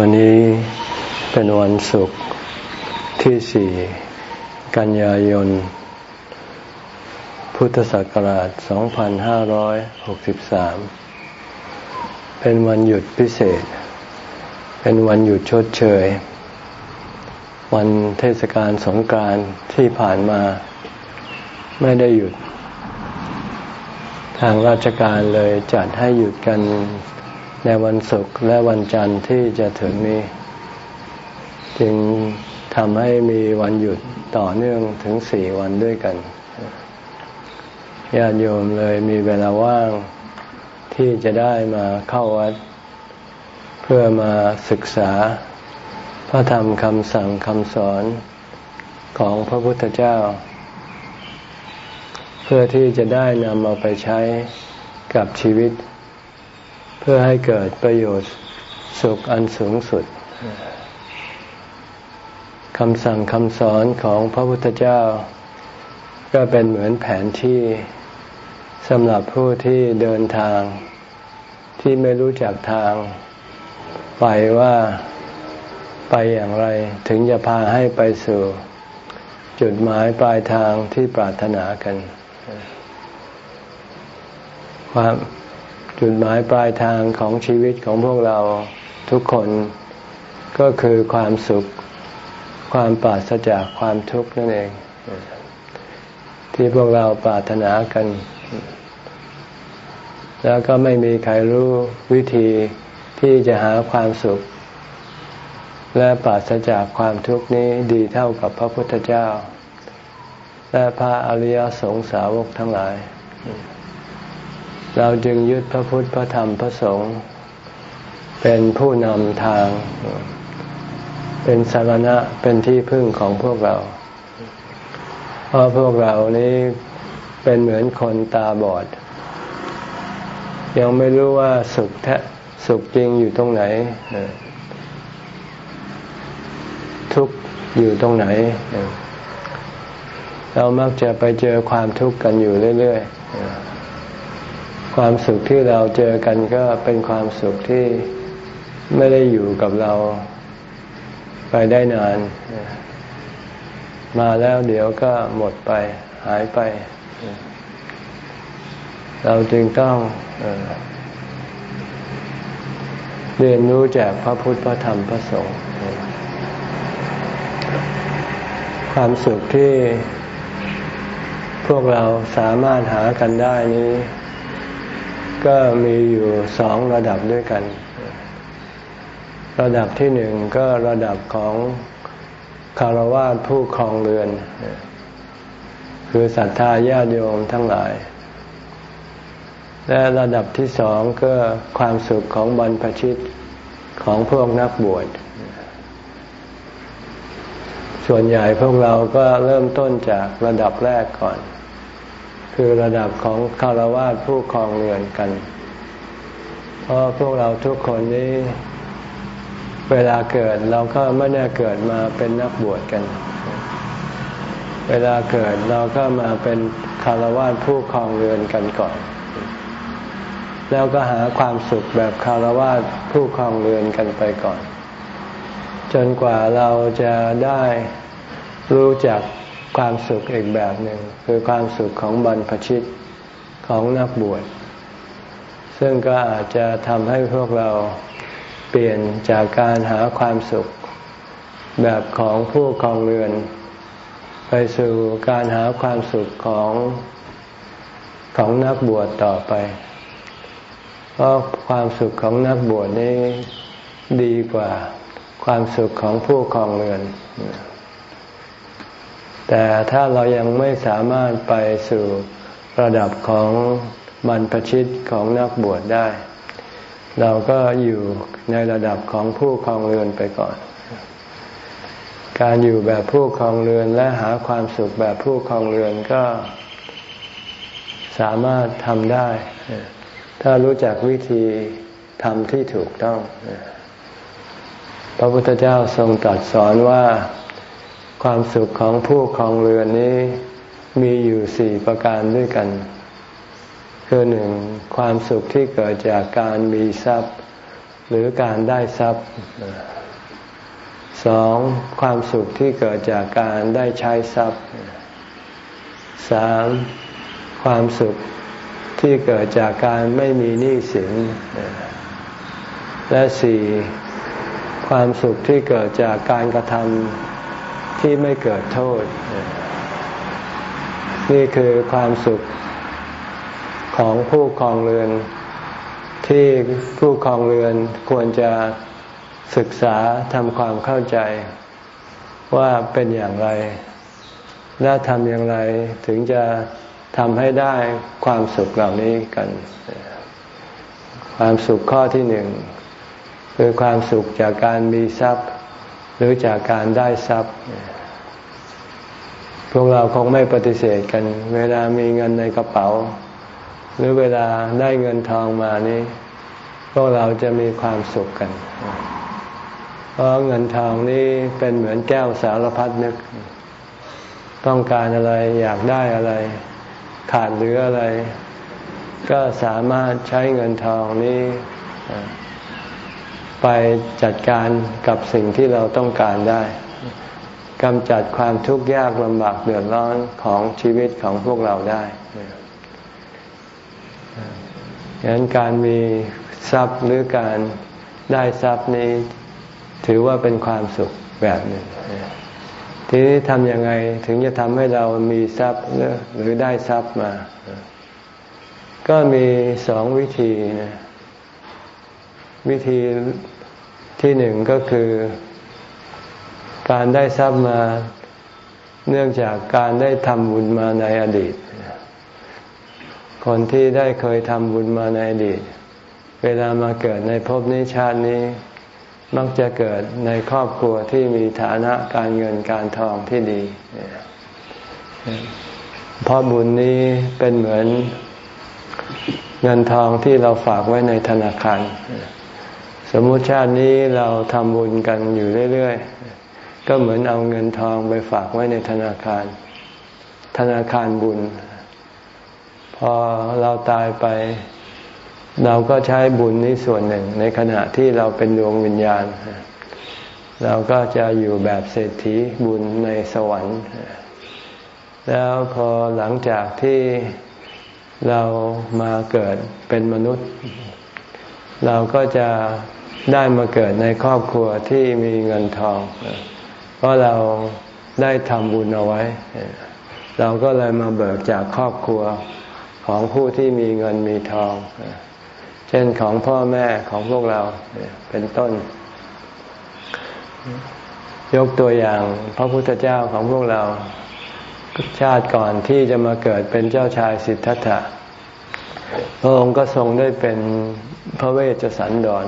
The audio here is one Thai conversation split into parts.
วันนี้เป็นวันศุกร์ที่สี่กันยายน พุทธศักราช 2563 เป็นวันหยุดพิเศษ เป็นวันหยุดชดเชย วันเทศกาลสงกรานต์ที่ผ่านมาไม่ได้หยุด ทางราชการเลยจัดให้หยุดกัน ในวันศุกร์และวันจันทร์ที่จะถึงนี้ จึงทำให้มีวันหยุดต่อเนื่องถึงสี่วันด้วยกันญาติโยมเลยมีเวลาว่างที่จะได้มาเข้าวัด เพื่อมาศึกษา พระธรรมคำสั่งคำสอนของพระพุทธเจ้า เพื่อที่จะได้นำเอาไปใช้กับชีวิต พื่อให้เกิดประโยชน์สุขอันสูงสุดคำสั่งคำสอนของพระพุทธเจ้า ก็เป็นเหมือนแผนที่สำหรับผู้ที่เดินทางที่ไม่รู้จักทาง ไปว่าไปอย่างไร ถึงจะพาให้ไปสู่ จุดหมายปลายทางที่ปรารถนากัน ความ จุดหมายปลายทางของชีวิตของพวกเราทุกคนก็คือความสุขความปราศจากความทุกข์นั่นเอง ที่พวกเราปรารถนากัน แล้วก็ไม่มีใครรู้วิธีที่จะหาความสุข และปราศจากความทุกข์นี้ดีเท่ากับพระพุทธเจ้า และพระอริยสงสาวกทั้งหลาย เราจึงยึดพระพุทธพระธรรมพระสงฆ์เป็นผู้นำทาง เป็นสารณะเป็นที่พึ่งของพวกเรา เพราะพวกเรานี้เป็นเหมือนคนตาบอด ยังไม่รู้ว่าสุขแท้สุขจริงอยู่ตรงไหน ทุกข์อยู่ตรงไหน เรามักจะไปเจอความทุกข์กันอยู่เรื่อย ๆ ความสุขที่เราเจอกันก็เป็นความสุขที่ไม่ได้อยู่กับเราไปได้นาน มาแล้วเดี๋ยวก็หมดไปหายไป เราจึงต้องเรียนรู้จากพระพุทธพระธรรมพระสงฆ์ความสุขที่พวกเราสามารถหากันได้นี้ ก็มีอยู่สองระดับด้วยกัน ระดับที่หนึ่งก็ระดับของคารวะผู้ครองเรือน คือศรัทธาญาติโยมทั้งหลาย และระดับที่สองก็ความสุขของบรรพชิตของพวกนักบวช ส่วนใหญ่พวกเราก็เริ่มต้นจากระดับแรกก่อน คือระดับของคารวะผู้ครองเรือนกัน เพราะพวกเราทุกคนนี้ เวลาเกิดเราก็ไม่ได้เกิดมาเป็นนักบวชกัน เวลาเกิดเราก็มาเป็นคารวะผู้ครองเรือนกันก่อน แล้วก็หาความสุขแบบคารวะผู้ครองเรือนกันไปก่อน จนกว่าเราจะได้รู้จัก ความสุขอีกแบบหนึ่งคือความสุขของบรรพชิตของนักบวชซึ่งก็อาจจะทำให้พวกเราเปลี่ยนจากการหาความสุขแบบของผู้ครองเรือน ไปสู่การหาความสุขของของนักบวชต่อไป เพราะความสุขของนักบวชนี้ดีกว่าความสุขของผู้ครองเรือน แต่ถ้าเรายังไม่สามารถไปสู่ระดับของบรรพชิตของนักบวชได้ เราก็อยู่ในระดับของผู้ครองเรือนไปก่อน การอยู่แบบผู้ครองเรือนและหาความสุขแบบผู้ครองเรือนก็สามารถทำได้ ถ้ารู้จักวิธีทำที่ถูกต้อง พระพุทธเจ้าทรงตรัสสอนว่า ความสุขของผู้ครองเรือนนี้มีอยู่สี่ประการด้วยกัน คือหนึ่งความสุขที่เกิดจากการมีทรัพย์ หรือการได้ทรัพย์สองความสุขที่เกิดจากการได้ใช้ทรัพย์สามความสุขที่เกิดจากการไม่มีหนี้สิน และสี่ความสุขที่เกิดจากการกระทำ ที่ไม่เกิดโทษ นี่คือความสุขของผู้ครองเรือน ที่ผู้ครองเรือนควรจะศึกษาทำความเข้าใจว่าเป็นอย่างไร และทำอย่างไรถึงจะทำให้ได้ความสุขเหล่านี้กัน ความสุขข้อที่หนึ่งคือความสุขจากการมีทรัพย์ หรือจากการได้ทรัพย์ พวกเราคงไม่ปฏิเสธกัน เวลามีเงินในกระเป๋า หรือเวลาได้เงินทองมานี้ พวกเราจะมีความสุขกัน เพราะเงินทองนี้เป็นเหมือนแก้วสารพัดนึก ต้องการอะไรอยากได้อะไร ขาดหรืออะไร ก็สามารถใช้เงินทองนี้ไปจัดการกับสิ่งที่เราต้องการได้ กำจัดความทุกข์ยากลำบากเดือดร้อนของชีวิตของพวกเราได้ดังนั้นการมีทรัพย์หรือการได้ทรัพย์นี้ ถือว่าเป็นความสุขแบบหนึ่ง ทีนี้ทำยังไงถึงจะทำให้เรามีทรัพย์หรือได้ทรัพย์มา ก็มีสองวิธีนะวิธีที่หนึ่งก็คือ การได้ทรัพย์มาเนื่องจากการได้ทำบุญมาในอดีต คนที่ได้เคยทำบุญมาในอดีต เวลามาเกิดในภพนี้ชาตินี้ มักจะเกิดในครอบครัวที่มีฐานะการเงินการทองที่ดีเพราะบุญนี้เป็นเหมือนเงินทองที่เราฝากไว้ในธนาคาร สมมุติชาตินี้เราทำบุญกันอยู่เรื่อย ๆ ก็เหมือนเอาเงินทองไปฝากไว้ในธนาคาร ธนาคารบุญ พอเราตายไป เราก็ใช้บุญนี้ส่วนหนึ่ง ในขณะที่เราเป็นดวงวิญญาณ เราก็จะอยู่แบบเศรษฐีบุญในสวรรค์ แล้วพอหลังจากที่เรามาเกิดเป็นมนุษย์ เราก็จะได้มาเกิดในครอบครัวที่มีเงินทองเราะเราได้ทำบุญเอาไว้ เราก็เลยมาเบิกจากครอบครัวของผู้ที่มีเงินมีทอง เช่นของพ่อแม่ของพวกเราเป็นต้น ยกตัวอย่างพระพุทธเจ้าของพวกเรา ชาติก่อนที่จะมาเกิดเป็นเจ้าชายสิทธัตถะพระองค์ก็ทรงได้เป็นพระเวชสันดร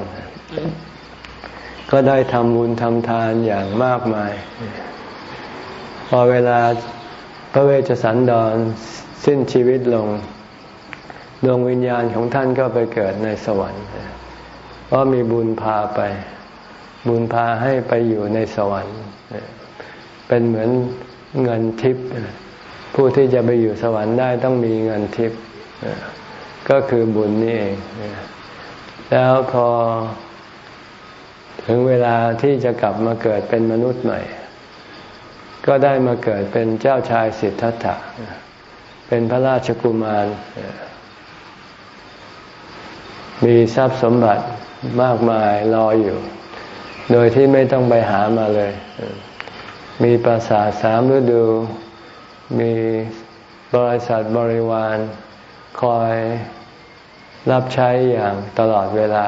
ก็ได้ทำบุญทำทานอย่างมากมาย พอเวลาพระเวชสันดรสิ้นชีวิตลง ดวงวิญญาณของท่านก็ไปเกิดในสวรรค์ เพราะมีบุญพาไป บุญพาให้ไปอยู่ในสวรรค์ เป็นเหมือนเงินทิพย์ผู้ที่จะไปอยู่สวรรค์ได้ต้องมีเงินทิพย์ก็คือบุญนี่เอง แล้วพอ ถึงเวลาที่จะกลับมาเกิดเป็นมนุษย์ใหม่ ก็ได้มาเกิดเป็นเจ้าชายสิทธัตถะ เป็นพระราชกุมาร มีทรัพย์สมบัติมากมายรออยู่ โดยที่ไม่ต้องไปหามาเลย มีปราสาทสามฤดู มีบริษัทบริวาร คอยรับใช้อย่างตลอดเวลา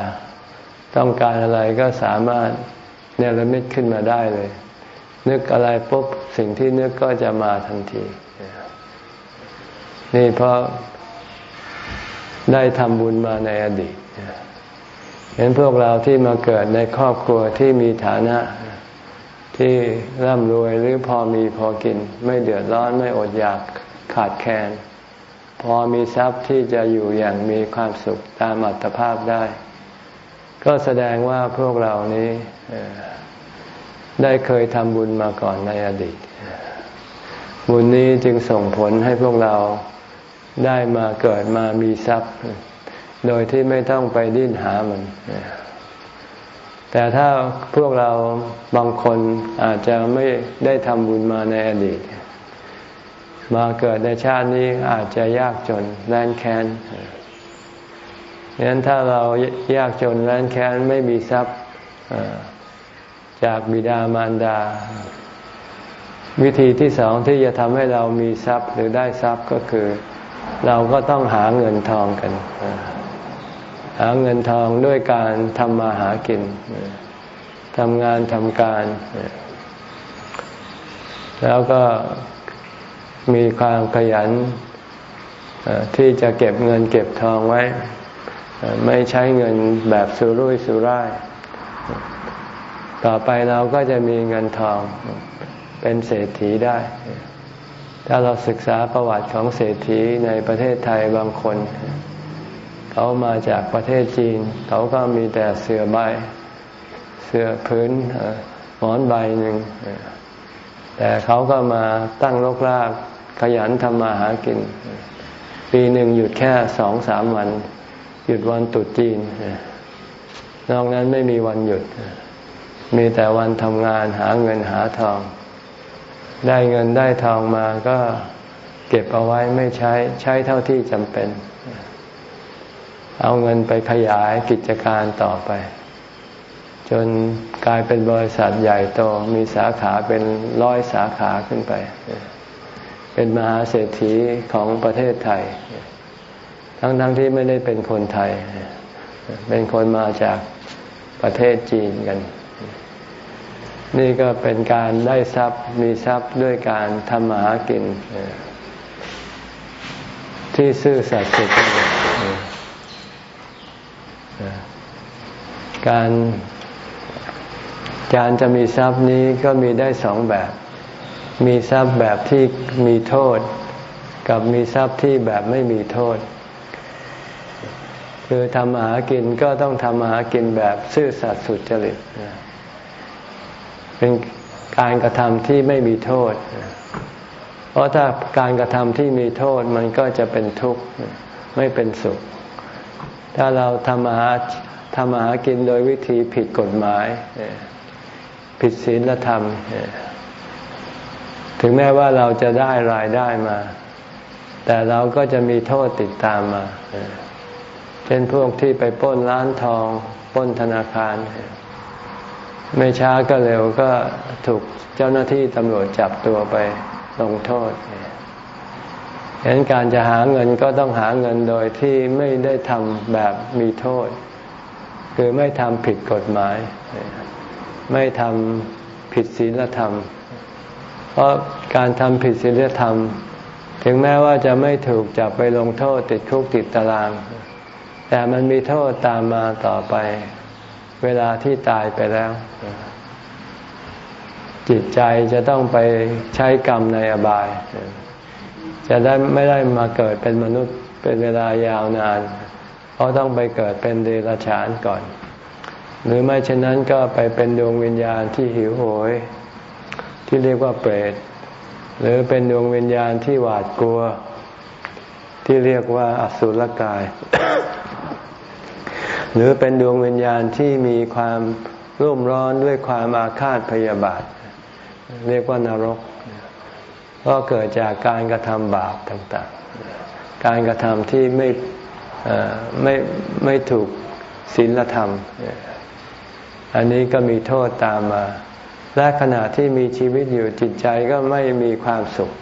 ต้องการอะไรก็สามารถเนรมิตขึ้นมาได้เลย นึกอะไรปุ๊บสิ่งที่นึกก็จะมาทันที นี่เพราะได้ทำบุญมาในอดีตเห็นพวกเราที่มาเกิดในครอบครัวที่มีฐานะที่ร่ำรวยหรือพอมีพอกิน ไม่เดือดร้อนไม่อดอยากขาดแคลนพอมีทรัพย์ที่จะอยู่อย่างมีความสุขตามอัตภาพได้ ก็แสดงว่าพวกเรานี้ได้เคยทำบุญมาก่อนในอดีต บุญนี้จึงส่งผลให้พวกเราได้มาเกิดมามีทรัพย์ โดยที่ไม่ต้องไปดิ้นหามัน แต่ถ้าพวกเราบางคนอาจจะไม่ได้ทำบุญมาในอดีต มาเกิดในชาตินี้อาจจะยากจนแร้นแค้น ดังนั้นถ้าเรายากจนร้านแค้นไม่มีทรัพย์จากบิดามารดา วิธีที่สองที่จะทำให้เรามีทรัพย์หรือได้ทรัพย์ก็คือ เราก็ต้องหาเงินทองกัน หาเงินทองด้วยการทำมาหากินทำงานทำการ แล้วก็มีความขยันที่จะเก็บเงินเก็บทองไว้ ไม่ใช้เงินแบบสุรุ่ยสุร่าย ต่อไปเราก็จะมีเงินทองเป็นเศรษฐีได้ ถ้าเราศึกษาประวัติของเศรษฐีในประเทศไทยบางคน เขามาจากประเทศจีน เขาก็มีแต่เสื้อใบ เสื้อพื้นหมอนใบหนึ่ง แต่เขาก็มาตั้งรกรากขยันทำมาหากิน ปีหนึ่งหยุดแค่สองสามวัน หยุดวันตุดจีน นอกนั้นไม่มีวันหยุด มีแต่วันทำงานหาเงินหาทอง ได้เงินได้ทองมาก็เก็บเอาไว้ไม่ใช้ใช้เท่าที่จำเป็น เอาเงินไปขยายกิจการต่อไป จนกลายเป็นบริษัทใหญ่โตมีสาขาเป็นร้อยสาขาขึ้นไป เป็นมหาเศรษฐีของประเทศไทย ทั้งๆทที่ไม่ได้เป็นคนไทย เป็นคนมาจากประเทศจีนกัน นี่ก็เป็นการได้ทรัพย์มีทรัพย์ด้วยการทำมาหากิน ที่ซื่อสัตย์สุจริตการการจะมีทรัพย์นี้ก็มีได้สองแบบ มีทรัพย์แบบที่มีโทษ กับมีทรัพย์ที่แบบไม่มีโทษ คือทำมาหากินก็ต้องทำมาหากินแบบซื่อสัตย์สุจริตเป็นการกระทำที่ไม่มีโทษ เพราะถ้าการกระทำที่มีโทษมันก็จะเป็นทุกข์ไม่เป็นสุข ถ้าเราทำมาหาทำมาหากินโดยวิธีผิดกฎหมาย ผิดศีลธรรม ถึงแม้ว่าเราจะได้รายได้มา แต่เราก็จะมีโทษติดตามมา เช่นพวกที่ไปป้นร้านทองป้นธนาคาร ไม่ช้าก็เร็วก็ถูกเจ้าหน้าที่ตำรวจจับตัวไปลงโทษเห็นการจะหาเงินก็ต้องหาเงินโดยที่ไม่ได้ทำแบบมีโทษ คือไม่ทำผิดกฎหมาย ไม่ทำผิดศีลธรรม เพราะการทำผิดศีลธรรม ถึงแม้ว่าจะไม่ถูกจับไปลงโทษติดคุกติดตาราง แต่มันมีโทษตามมาต่อไป เวลาที่ตายไปแล้ว จิตใจจะต้องไปใช้กรรมในอบาย จะได้ไม่ได้มาเกิดเป็นมนุษย์เป็นเวลายาวนาน เพราะต้องไปเกิดเป็นเดรัจฉานก่อน หรือไม่เช่นนั้นก็ไปเป็นดวงวิญญาณที่หิวโหย ที่เรียกว่าเปรตหรือเป็นดวงวิญญาณที่หวาดกลัว ที่เรียกว่าอสุรกาย หรือเป็นดวงวิญญาณที่มีความรุ่มร้อนด้วยความอาฆาตพยาบาท เรียกว่านรก ก็เกิดจากการกระทำบาปต่างๆ การกระทำที่ไม่ไม่ไม่ถูกศีลธรรม อันนี้ก็มีโทษตามมา และขณะที่มีชีวิตอยู่จิตใจก็ไม่มีความสุข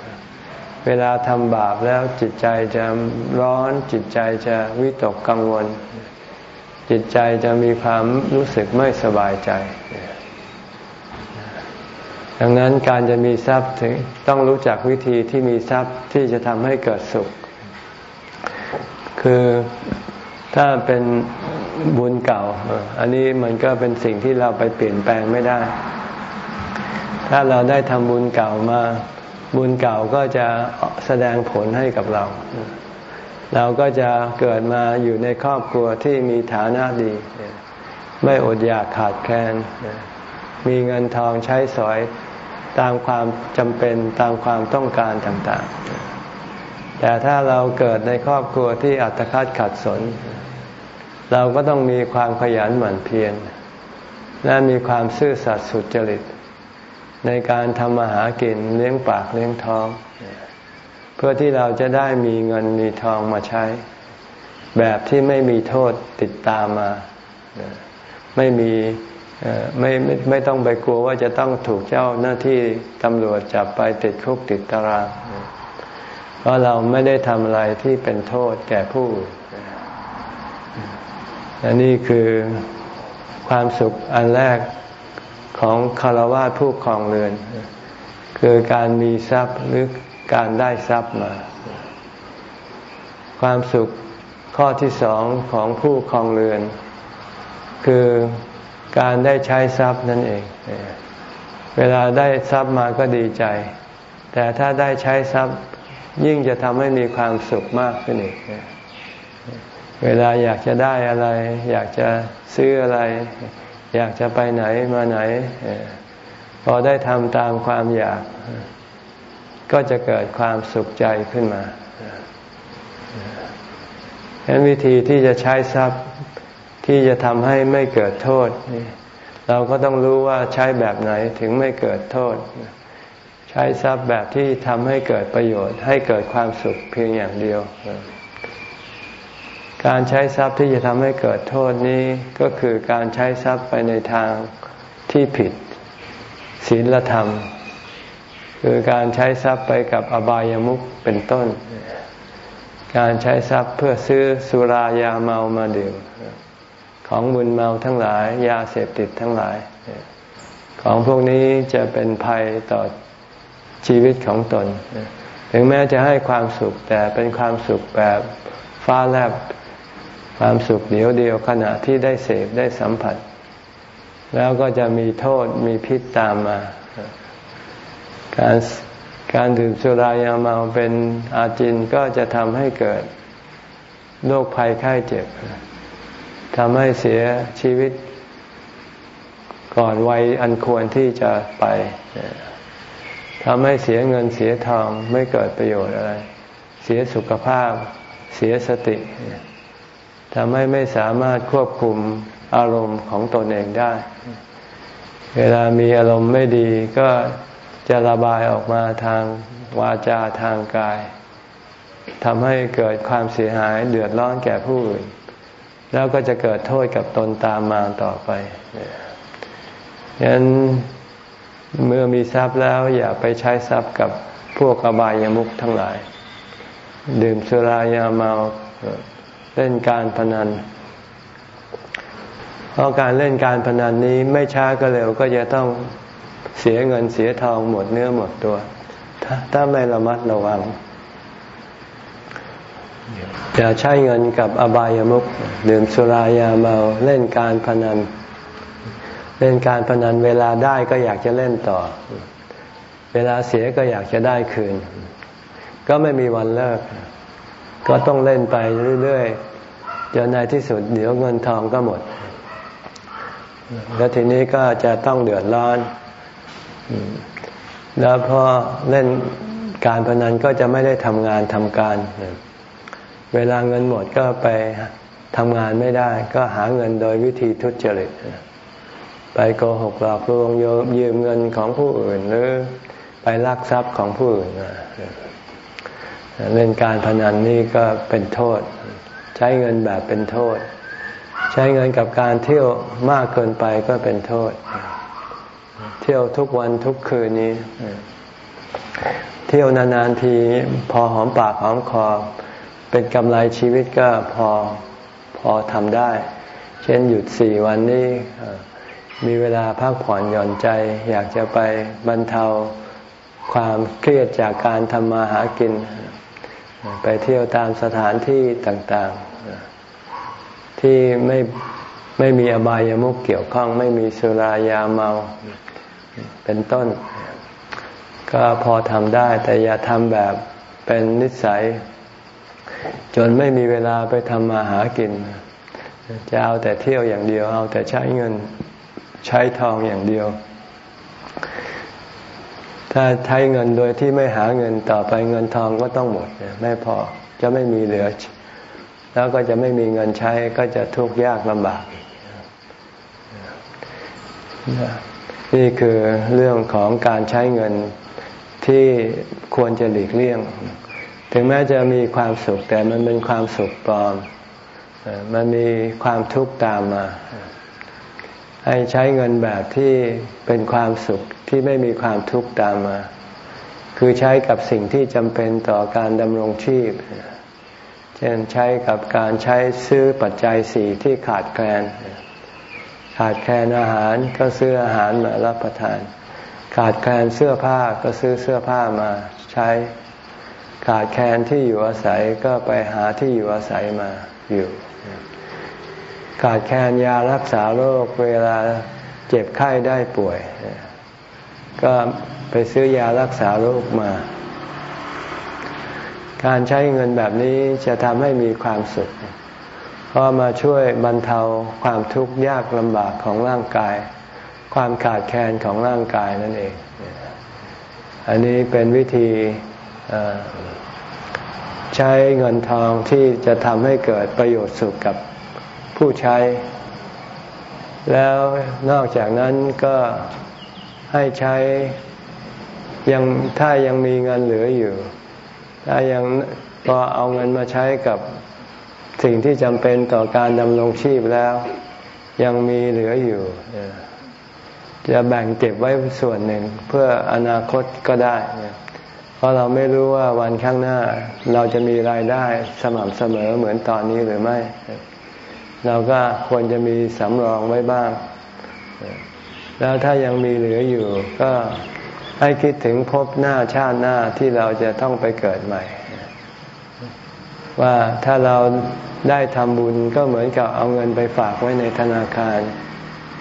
เวลาทำบาปแล้วจิตใจจะร้อนจิตใจจะวิตกกังวล จิตใจจะมีความรู้สึกไม่สบายใจ ดังนั้นการจะมีทรัพย์ถึงต้องรู้จักวิธีที่มีทรัพย์ที่จะทำให้เกิดสุข คือถ้าเป็นบุญเก่า อันนี้มันก็เป็นสิ่งที่เราไปเปลี่ยนแปลงไม่ได้ ถ้าเราได้ทำบุญเก่ามา บุญเก่าก็จะแสดงผลให้กับเรา เราก็จะเกิดมาอยู่ในครอบครัวที่มีฐานะดี ไม่อดอยากขาดแคลนมีเงินทองใช้สอยตามความจำเป็นตามความต้องการต่างๆ แต่ถ้าเราเกิดในครอบครัวที่อัตคัดขัดสน เราก็ต้องมีความขยันหมั่นเพียรและมีความซื่อสัตย์สุจริต ในการทำมาหากินเลี้ยงปากเลี้ยงท้อง เพื่อที่เราจะได้มีเงินมีทองมาใช้ แบบที่ไม่มีโทษติดตามมา ไม่มีไม่ไม่ไม่ต้องไปกลัวว่าจะต้องถูกเจ้าหน้าที่ตำรวจจับไปติดคุกติดตาราง เพราะเราไม่ได้ทำอะไรที่เป็นโทษแก่ผู้อันนี้คือความสุขอันแรกของคารวะผู้ครองเรือน คือการมีทรัพย์หรือ การได้ทรัพย์มา ความสุขข้อที่สองของผู้ครองเรือน คือการได้ใช้ทรัพย์นั่นเอง เวลาได้ทรัพย์มาก็ดีใจ แต่ถ้าได้ใช้ทรัพย์ยิ่งจะทำให้มีความสุขมากขึ้นอีก เวลาอยากจะได้อะไร อยากจะซื้ออะไร อยากจะไปไหนมาไหน พอได้ทำตามความอยาก ก็จะเกิดความสุขใจขึ้นมาฉะนั้นวิธีที่จะใช้ทรัพย์ที่จะทำให้ไม่เกิดโทษ เราก็ต้องรู้ว่าใช้แบบไหนถึงไม่เกิดโทษ ใช้ทรัพย์แบบที่ทำให้เกิดประโยชน์ ให้เกิดความสุขเพียงอย่างเดียว การใช้ทรัพย์ที่จะทำให้เกิดโทษนี้ก็คือการใช้ทรัพย์ไปในทางที่ผิดศีลธรรม คือการใช้ทรัพย์ไปกับอบายามุขเป็นต้น การใช้ทรัพย์เพื่อซื้อสุรายาเมามาดื่ม ของบุญเมาทั้งหลาย ยาเสพติดทั้งหลาย ของพวกนี้จะเป็นภัยต่อชีวิตของตน ถึงแม้จะให้ความสุขแต่เป็นความสุขแบบฟ้าแลบความสุขเดียวเดียวขณะที่ได้เสพได้สัมผัส แล้วก็จะมีโทษมีพิษตามมา การการดื่มสุรายาเมาเป็นอาจินก็จะทำให้เกิดโรคภัยไข้เจ็บทำให้เสียชีวิต ก่อนวัยอันควรที่จะไปทำให้เสียเงินเสียทองไม่เกิดประโยชน์อะไร เสียสุขภาพ เสียสติทำให้ไม่สามารถควบคุมอารมณ์ของตนเองได้ เวลามีอารมณ์ไม่ดีก็ จะระบายออกมาทางวาจาทางกายทำให้เกิดความเสียหายเดือดร้อนแก่ผู้อื่น แล้วก็จะเกิดโทษกับตนตามมาต่อไปฉะนั้นเมื่อมีทรัพย์แล้วอย่าไปใช้ทรัพย์กับพวกอบายามุขทั้งหลาย ดื่มสุรายาเมาเล่นการพนัน เพราะการเล่นการพนันนี้ไม่ช้าก็เร็วก็จะต้อง เสียเงินเสียทองหมดเนื้อหมดตัว ถ้าถ้าไม่ระมัดระวังอย่าใช้เงินกับอบายามุขดื่มสุรายาเมาเล่นการพนัน เล่นการพนันเวลาได้ก็อยากจะเล่นต่อ เวลาเสียก็อยากจะได้คืน ก็ไม่มีวันเลิก ก็ต้องเล่นไปเรื่อยๆจนในที่สุดเดี๋ยวเงินทองก็หมด แล้วทีนี้ก็จะต้องเดือดร้อน แล้วพอเล่นการพนันก็จะไม่ได้ทำงานทำการ เวลาเงินหมดก็ไปทำงานไม่ได้ ก็หาเงินโดยวิธีทุจริตไปโกหกหลอกลวงยืมเงินของผู้อื่น หรือไปลักทรัพย์ของผู้อื่นเล่นการพนันนี่ก็เป็นโทษ ใช้เงินแบบเป็นโทษ ใช้เงินกับการเที่ยวมากเกินไปก็เป็นโทษ ที่ยวทุกวันทุกคืนนี้ เที่ยวนานๆทีพอหอมปากหอมคอ เป็นกำไรชีวิตก็พอพอทำได้ เช่นหยุดสี่วันนี้มีเวลาพักผ่อนหย่อนใจ อยากจะไปบรรเทาความเครียดจากการทำมาหากิน ไปเที่ยวตามสถานที่ต่างๆ ที่ไม่ไม่มีอบายามุขเกี่ยวข้อง ไม่มีสุรายาเมา เป็นต้น ก็พอทำได้ แต่อย่าทำแบบเป็นนิสัย จนไม่มีเวลาไปทำมาหากิน จะเอาแต่เที่ยวอย่างเดียว เอาแต่ใช้เงินใช้ทองอย่างเดียว ถ้าใช้เงินโดยที่ไม่หาเงินต่อไปเงินทองก็ต้องหมด ไม่พอจะไม่มีเหลือ แล้วก็จะไม่มีเงินใช้ก็จะทุกข์ยากลำบาก นี่คือเรื่องของการใช้เงินที่ควรจะหลีกเลี่ยง ถึงแม้จะมีความสุขแต่มันเป็นความสุขปลอม มันมีความทุกข์ตามมา ให้ใช้เงินแบบที่เป็นความสุขที่ไม่มีความทุกข์ตามมา คือใช้กับสิ่งที่จำเป็นต่อการดำรงชีพ เช่นใช้กับการใช้ซื้อปัจจัยสี่ที่ขาดแคลน ขาดแคลนอาหารก็ซื้ออาหารมารับประทาน ขาดแคลนเสื้อผ้าก็ซื้อเสื้อผ้ามาใช้ ขาดแคลนที่อยู่อาศัยก็ไปหาที่อยู่อาศัยมาอยู่ ขาดแคลนยารักษาโรคเวลาเจ็บไข้ได้ป่วย ก็ไปซื้อยารักษาโรคมา การใช้เงินแบบนี้จะทำให้มีความสุข เพราะมาช่วยบรรเทาความทุกข์ยากลำบากของร่างกาย ความขาดแคลนของร่างกายนั่นเอง อันนี้เป็นวิธีใช้เงินทองที่จะทำให้เกิดประโยชน์สุขกับผู้ใช้ แล้วนอกจากนั้นก็ให้ใช้ยังถ้ายังมีเงินเหลืออยู่ ถ้ายังพอเอาเงินมาใช้กับ สิ่งที่จำเป็นต่อการดำรงชีพแล้ว ยังมีเหลืออยู่ จะแบ่งเก็บไว้ส่วนหนึ่งเพื่ออนาคตก็ได้ เพราะเราไม่รู้ว่าวันข้างหน้า เราจะมีรายได้สม่ำเสมอเหมือนตอนนี้หรือไม่ เราก็ควรจะมีสำรองไว้บ้าง แล้วถ้ายังมีเหลืออยู่ก็ให้คิดถึงพบหน้าชาติหน้าที่เราจะต้องไปเกิดใหม่ ว่าถ้าเราได้ทำบุญก็เหมือนกับเอาเงินไปฝากไว้ในธนาคาร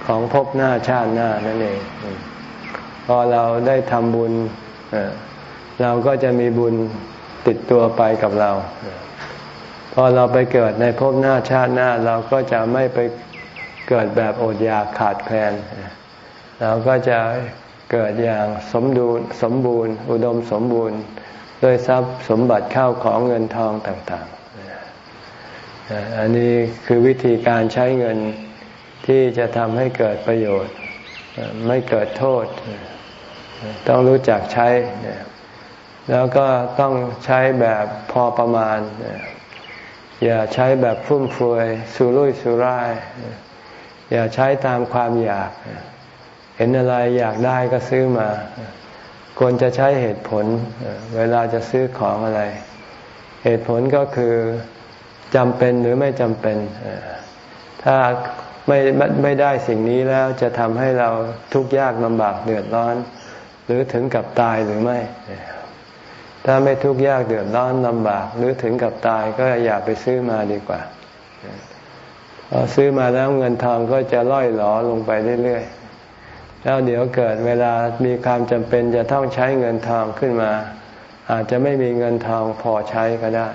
ของภพหน้าชาติหน้านั่นเอง พอเราได้ทำบุญเราก็จะมีบุญติดตัวไปกับเรา พอเราไปเกิดในภพหน้าชาติหน้า เราก็จะไม่ไปเกิดแบบอดอยากขาดแคลน เราก็จะเกิดอย่างสมดูสมบูรณ์ อุดมสมบูรณ์ ด้วยทรัพย์สมบัติเข้าของเงินทองต่างๆ อันนี้คือวิธีการใช้เงินที่จะทำให้เกิดประโยชน์ ไม่เกิดโทษ ต้องรู้จักใช้ แล้วก็ต้องใช้แบบพอประมาณ อย่าใช้แบบฟุ่มเฟือยสุรุ่ยสุร่าย อย่าใช้ตามความอยาก เห็นอะไรอยากได้ก็ซื้อมา ควรจะใช้เหตุผลเวลาจะซื้อของอะไร เหตุผลก็คือจำเป็นหรือไม่จำเป็น ถ้าไม่ไม่ได้สิ่งนี้แล้วจะทำให้เราทุกข์ยากลำบากเดือดร้อน หรือถึงกับตายหรือไม่ ถ้าไม่ทุกข์ยากเดือดร้อนลำบาก หรือถึงกับตายก็อย่าไปซื้อมาดีกว่าพอซื้อมาแล้วเงินทองก็จะล่อยหลอลงไปเรื่อยๆ แล้วเดี๋ยวเกิดเวลามีความจำเป็นจะต้องใช้เงินทองขึ้นมา อาจจะไม่มีเงินทองพอใช้ก็ได้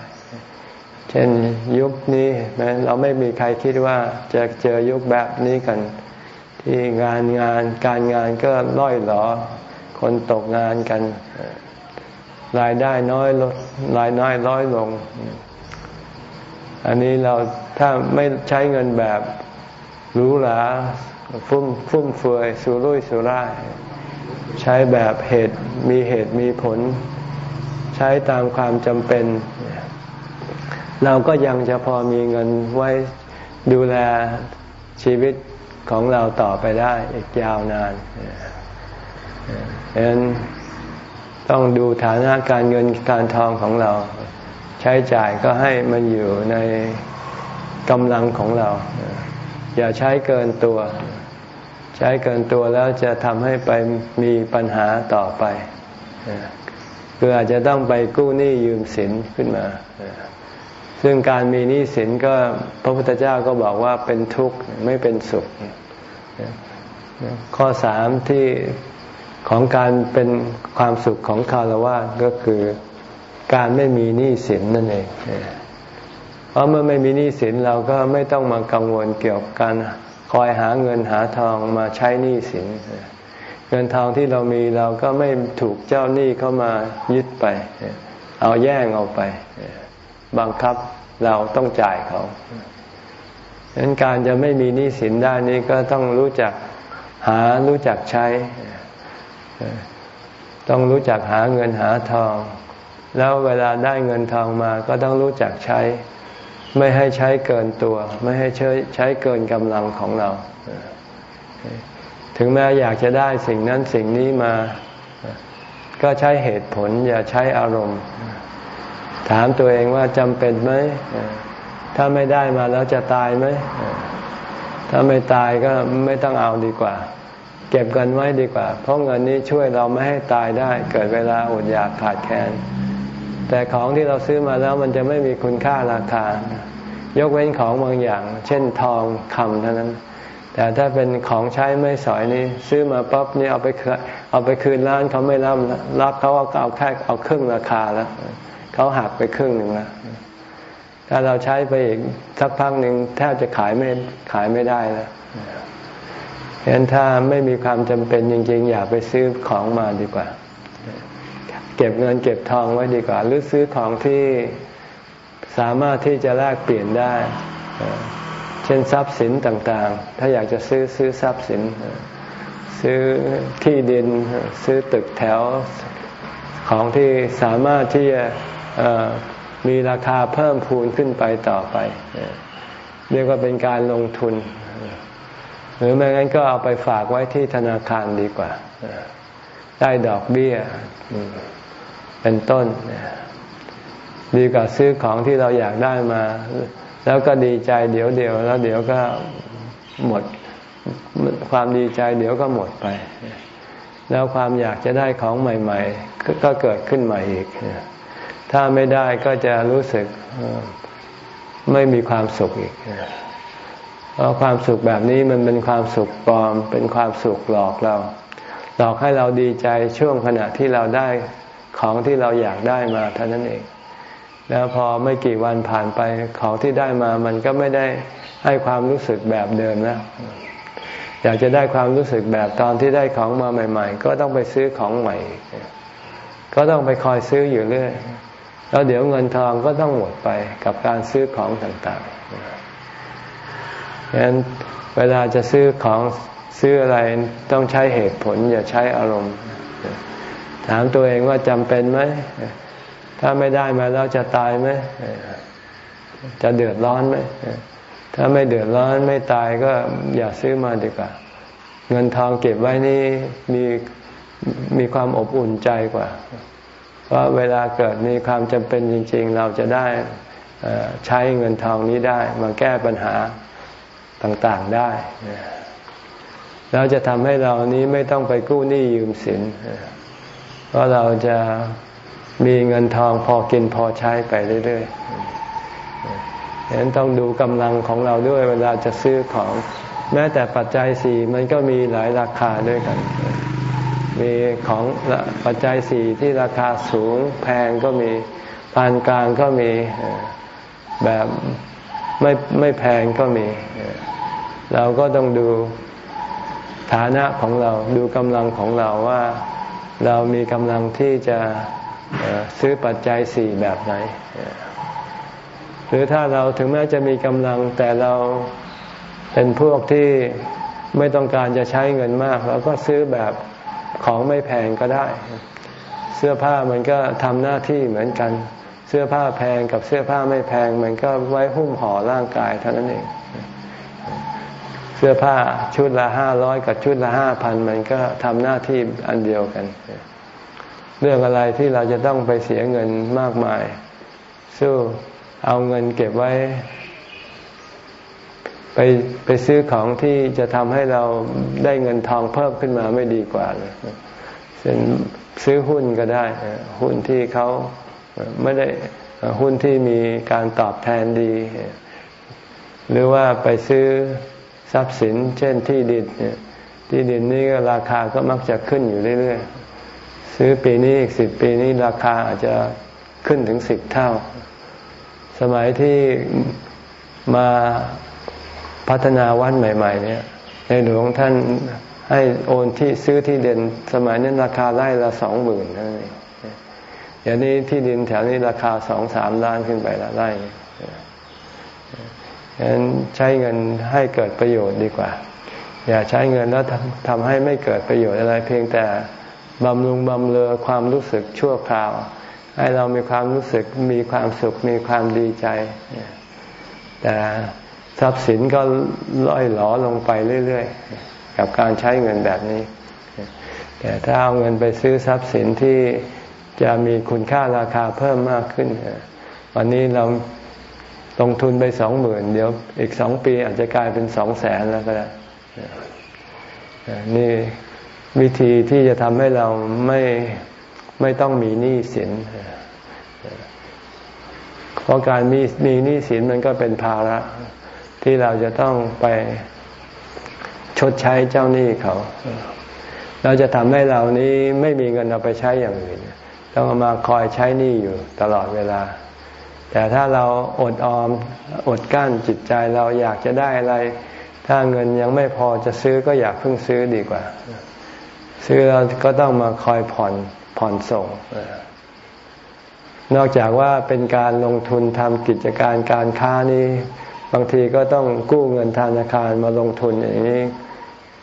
เช่นยุคนี้เราไม่มีใครคิดว่าจะเจอยุคแบบนี้กัน ที่งานงานการงานก็ล่อยหลอคนตกงานกัน รายได้น้อยลดรายน้อยน้อยลง อันนี้เราถ้าไม่ใช้เงินแบบหรูหรา ฟุ่มฟุ่มเฟือยสุรุ่ยสุร่าย ใช้แบบเหตุมีเหตุมีผล ใช้ตามความจำเป็น เราก็ยังจะพอมีเงินไว้ดูแลชีวิตของเราต่อไปได้อีกยาวนานเห็นต้องดูฐานะการเงินการทองของเรา ใช้จ่ายก็ให้มันอยู่ในกำลังของเรา อย่าใช้เกินตัว ใช้เกินตัวแล้วจะทำให้ไปมีปัญหาต่อไปคืออาจจะต้องไปกู้หนี้ยืมสินขึ้นมา ซึ่งการมีหนี้สินก็พระพุทธเจ้าก็บอกว่าเป็นทุกข์ไม่เป็นสุข ข้อสามที่ของการเป็นความสุขของคารวะก็คือการไม่มีหนี้สินนั่นเอง เพราะเมื่อไม่มีหนี้สินเราก็ไม่ต้องมากังวลเกี่ยวกับการ คอยหาเงินหาทองมาใช้หนี้สิน เงินทองที่เรามีเราก็ไม่ถูกเจ้าหนี้เข้ามายึดไป เอาแย่งเอาไป บังคับเราต้องจ่ายเขาดังนั้นการจะไม่มีหนี้สินได้นี้ก็ต้องรู้จักหารู้จักใช้ ต้องรู้จักหาเงินหาทอง แล้วเวลาได้เงินทองมาก็ต้องรู้จักใช้ ไม่ให้ใช้เกินตัว ไม่ให้ใช้ใช้เกินกำลังของเรา ถึงแม้อยากจะได้สิ่งนั้นสิ่งนี้มา ก็ใช้เหตุผล อย่าใช้อารมณ์ ถามตัวเองว่าจำเป็นไหม ถ้าไม่ได้มาแล้วจะตายไหม ถ้าไม่ตายก็ไม่ต้องเอาดีกว่า เก็บเงินไว้ดีกว่า เพราะเงินนี้ช่วยเราไม่ให้ตายได้ เกิดเวลาอดอยากขาดแคลน แต่ของที่เราซื้อมาแล้วมันจะไม่มีคุณค่าราคา ยกเว้นของบางอย่าง เช่นทองคำเท่านั้น แต่ถ้าเป็นของใช้ไม่สอยนี่ซื้อมาปั๊บนี่เอาไปเอาไปคืนร้านเขาไม่รับรับเขาเอาแค่เอาครึ่งราคาแล้วเขาหักไปครึ่งหนึ่งแล้วถ้าเราใช้ไปอีกสักพักหนึ่งแทบจะขายไม่ขายไม่ได้แล้วฉะนั้นถ้าไม่มีความจำเป็นจริงๆ อย่าไปซื้อของมาดีกว่า เก็บเงินเก็บทองไว้ดีกว่า หรือซื้อของที่สามารถที่จะแลกเปลี่ยนได้ เช่นทรัพย์สินต่างๆ ถ้าอยากจะซื้อซื้อทรัพย์สิน ซื้อที่ดินซื้อตึกแถวของที่สามารถที่จะมีราคาเพิ่มพูนขึ้นไปต่อไป เรียกว่าเป็นการลงทุน หรือไม่งั้นก็เอาไปฝากไว้ที่ธนาคารดีกว่า ได้ดอกเบี้ย เป็นต้น ดีกว่าซื้อของที่เราอยากได้มา แล้วก็ดีใจเดี๋ยวเดียวแล้วเดี๋ยวก็หมดความดีใจเดี๋ยวก็หมดไป แล้วความอยากจะได้ของใหม่ ๆ ก็เกิดขึ้นม่อีก ถ้าไม่ได้ก็จะรู้สึกไม่มีความสุขอีกเพราะความสุขแบบนี้มันเป็นความสุขปลอม เป็นความสุขหลอกเรา หลอกให้เราดีใจช่วงขณะที่เราได้ ของที่เราอยากได้มาเท่านั้นเอง แล้วพอไม่กี่วันผ่านไปของที่ได้มามันก็ไม่ได้ให้ความรู้สึกแบบเดิมแล้วอยากจะได้ความรู้สึกแบบตอนที่ได้ของมาใหม่ ๆ ก็ต้องไปซื้อของใหม่ ก็ต้องไปคอยซื้ออยู่เรื่อยแล้วเดี๋ยวเงินทองก็ต้องหมดไปกับการซื้อของต่างๆดังนั้นเวลาจะซื้อของซื้ออะไรต้องใช้เหตุผลอย่าใช้อารมณ์ ถามตัวเองว่าจำเป็นไหม ถ้าไม่ได้มาแล้วจะตายไหม จะเดือดร้อนไหม ถ้าไม่เดือดร้อนไม่ตายก็อย่าซื้อมาดีกว่า เงินทองเก็บไว้นี่มีมีความอบอุ่นใจกว่า เพราะเวลาเกิดมีความจำเป็นจริง ๆ เราจะได้ใช้เงินทองนี้ได้ มาแก้ปัญหาต่างๆได้เราจะทำให้เรานี้ไม่ต้องไปกู้หนี้ยืมสิน เพราะเราจะมีเงินทองพอกินพอใช้ไปเรื่อยๆฉะนั้นต้องดูกำลังของเราด้วยเวลาจะซื้อของ แม้แต่ปัจจัยสี่มันก็มีหลายราคาด้วยกัน มีของปัจจัยสี่ที่ราคาสูงแพงก็มีปานกลางก็มีแบบไม่ไม่แพงก็มี เราก็ต้องดูฐานะของเราดูกำลังของเราว่า เรามีกำลังที่จะซื้อปัจจัยสี่แบบไหน หรือถ้าเราถึงแม้จะมีกำลังแต่เราเป็นพวกที่ไม่ต้องการจะใช้เงินมากเราก็ซื้อแบบของไม่แพงก็ได้ เสื้อผ้ามันก็ทำหน้าที่เหมือนกัน เสื้อผ้าแพงกับเสื้อผ้าไม่แพง มันก็ไว้หุ้มห่อร่างกายเท่านั้นเอง เสื้อผ้าชุดละห้าร้อยกับชุดละห้าพันมันก็ทำหน้าที่อันเดียวกัน เรื่องอะไรที่เราจะต้องไปเสียเงินมากมาย สู้เอาเงินเก็บไว้ ไปไปซื้อของที่จะทำให้เราได้เงินทองเพิ่มขึ้นมาไม่ดีกว่าเลยเช่นซื้อหุ้นก็ได้ หุ้นที่เขาไม่ได้หุ้นที่มีการตอบแทนดี หรือว่าไปซื้อ ทรัพย์สิน เช่นที่ดินที่ดินนี่ก็ราคาก็มักจะขึ้นอยู่เรื่อยๆ ซื้อปีนี้อีกสิบปีนี้ราคาอาจจะขึ้นถึงสิบเท่า สมัยที่มาพัฒนาวัดใหม่ ๆ เนี่ย ในหลวงท่านให้โอนที่ซื้อที่เด่นสมัยนั้นราคาไร่ละสองหมื่นนั่นเองอย่างนี้ที่ดินแถวนี้ราคาสองสามล้านขึ้นไปละไร่ ฉะนั้นใช้เงินให้เกิดประโยชน์ดีกว่า อย่าใช้เงินแล้วทำให้ไม่เกิดประโยชน์อะไรเพียงแต่บำรุงบำเรอความรู้สึกชั่วคราว ให้เรามีความรู้สึกมีความสุขมีความดีใจ แต่ทรัพย์สินก็ล่อยหลอลงไปเรื่อยๆ กับการใช้เงินแบบนี้ แต่ถ้าเอาเงินไปซื้อทรัพย์สินที่จะมีคุณค่าราคาเพิ่มมากขึ้น วันนี้เรา ลงทุนไปสองหมื่นเดี๋ยวอีกสองปีอาจจะกลายเป็นสองแสนแล้วก็ได้นี่วิธีที่จะทำให้เราไม่ไม่ต้องมีหนี้สินเพราะการมีมีหนี้สินมันก็เป็นภาระ ที่เราจะต้องไปชดใช้เจ้าหนี้เขา เราจะทำให้เรานี้ไม่มีเงินเอาไปใช้อย่างอื่น ต้องมาคอยใช้หนี้อยู่ตลอดเวลา แต่ถ้าเราอดออมอดกั้นจิตใจเราอยากจะได้อะไร ถ้าเงินยังไม่พอจะซื้อก็อยากเพิ่งซื้อดีกว่า ซื้อเราก็ต้องมาคอยผ่อนผ่อนส่ง นอกจากว่าเป็นการลงทุนทำกิจการการค้านี้ บางทีก็ต้องกู้เงินธนาคารมาลงทุนอย่างนี้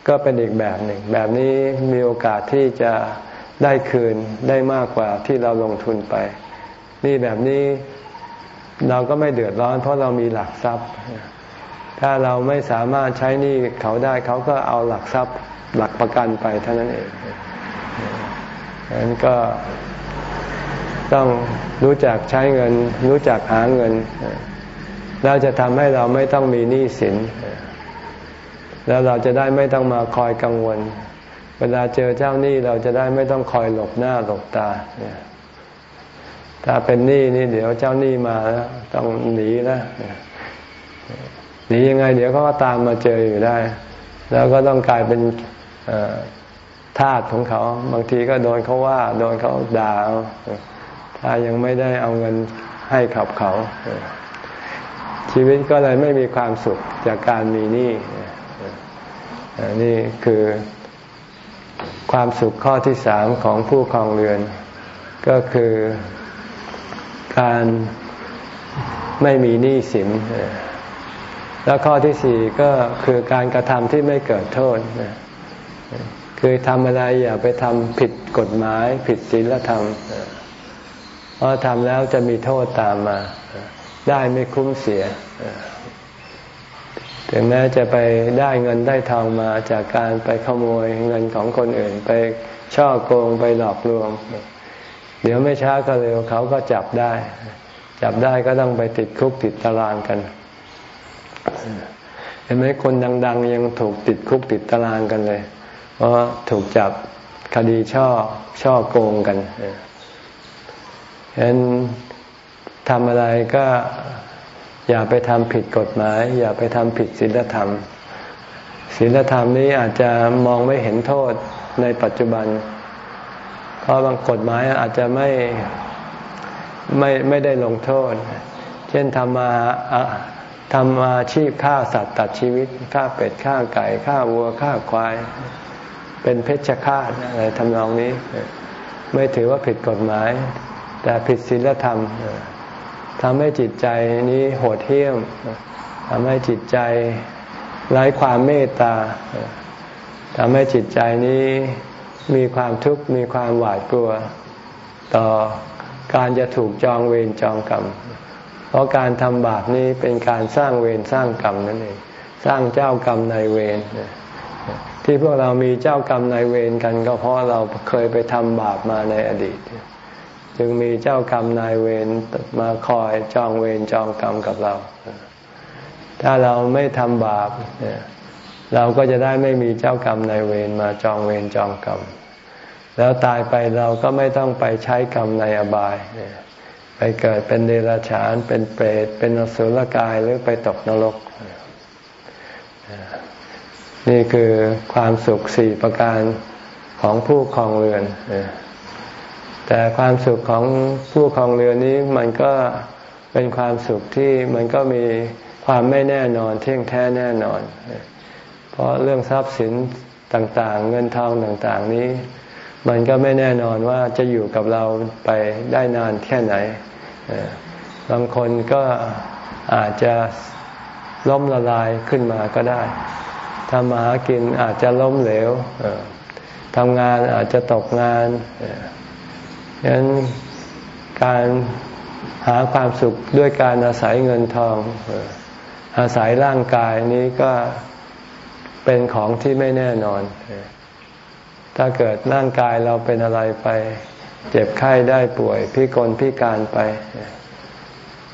ก็เป็นอีกแบบหนึ่ง แบบนี้มีโอกาสที่จะได้คืนได้มากกว่าที่เราลงทุนไป นี่แบบนี้ เราก็ไม่เดือดร้อน เพราะเรามีหลักทรัพย์ ถ้าเราไม่สามารถใช้หนี้เขาได้เขาก็เอาหลักทรัพย์หลักประกันไปเท่านั้นเองดังนั้นก็ต้องรู้จักใช้เงิน รู้จักหาเงิน แล้วจะทำให้เราไม่ต้องมีหนี้สิน แล้วเราจะได้ไม่ต้องมาคอยกังวล เวลาเจอเจ้าหนี้เราจะได้ไม่ต้องคอยหลบหน้าหลบตา ถ้าเป็นหนี้นี่เดี๋ยวเจ้าหนี้มาแล้วต้องหนีแล้วหนียังไง เดี๋ยวเขาก็ตามมาเจออยู่ได้ แล้วก็ต้องกลายเป็นทาสของเขา บางทีก็โดนเขาว่า โดนเขาด่าถ้ายังไม่ได้เอาเงินให้ขับเขา ชีวิตก็เลยไม่มีความสุขจากการมีหนี้นี่คือความสุขข้อที่สามของผู้ครองเรือน ก็คือ การไม่มีหนี้สิน แล้วข้อที่สี่ก็คือการกระทำที่ไม่เกิดโทษ คือทำอะไรอย่าไปทำผิดกฎหมาย ผิดศีลธรรม เพราะทำแล้วจะมีโทษตามมา ได้ไม่คุ้มเสีย ถึงแม้จะไปได้เงินได้ทองมาจากการไปขโมยเงินของคนอื่น ไปช่อโกงไปหลอกลวง เดี๋ยวไม่ช้าก็เร็วเขาก็จับได้ จับได้ก็ต้องไปติดคุกติดตารางกันเห็นไหมคนดัง ๆ ยังถูกติดคุกติดตารางกันเลย เพราะถูกจับคดีช่อช่อโกงกันฉะนั้นทำอะไรก็อย่าไปทำผิดกฎหมาย อย่าไปทำผิดศีลธรรมศีลธรรมนี้อาจจะมองไม่เห็นโทษในปัจจุบัน ราะบางกฎหมายอาจจะไม่ไม่ไม่ได้ลงโทษ เช่นทำมาทำอาชีพฆ่าสัตว์ตัดชีวิตฆ่าเป็ดฆ่าไก่ฆ่าวัวฆ่าควาย เป็นเพชฌฆาตอะไรทำนองนี้ ไม่ถือว่าผิดกฎหมาย แต่ผิดศีลธรรมทำให้จิตใจนี้โหดเหี้ยมทำให้จิตใจไร้ความเมตตาทำให้จิตใจนี้ มีความทุกข์มีความหวาดกลัว ต่อการจะถูกจองเวรจองกรรม เพราะการทำบาปนี้เป็นการสร้างเวรสร้างกรรมนั่นเองสร้างเจ้ากรรมในเวรที่พวกเรามีเจ้ากรรมนายเวรกัน ก็เพราะเราเคยไปทำบาปมาในอดีต จึงมีเจ้ากรรมนายเวรมาคอยจองเวรจองกรรมกับเรา ถ้าเราไม่ทำบาป เราก็จะได้ไม่มีเจ้ากรรมนายเวรมาจองเวรจองกรรม แล้วตายไปเราก็ไม่ต้องไปใช้กรรมในอบาย ไปเกิดเป็นเดรัจฉาน เป็นเปรต เป็นอสุรกายหรือไปตกนรก นี่คือความสุขสี่ประการของผู้ครองเรือน แต่ความสุขของผู้ครองเรือนนี้มันก็เป็นความสุขที่มันก็มีความไม่แน่นอนเที่ยงแท้แน่นอน ราะเรื่องทรัพย์สินต่างๆ เงินทองต่างๆนี้ มันก็ไม่แน่นอนว่าจะอยู่กับเราไปได้นานแค่ไหน บางคนก็อาจจะล้มละลายขึ้นมาก็ได้ทำมาหากินอาจจะล้มเหลวทำงานอาจจะตกงานฉะนั้นการหาความสุขด้วยการอาศัยเงินทอง อาศัยร่างกายนี้ก็ เป็นของที่ไม่แน่นอน ถ้าเกิดร่างกายเราเป็นอะไรไป เจ็บไข้ได้ป่วยพิกลพิการไป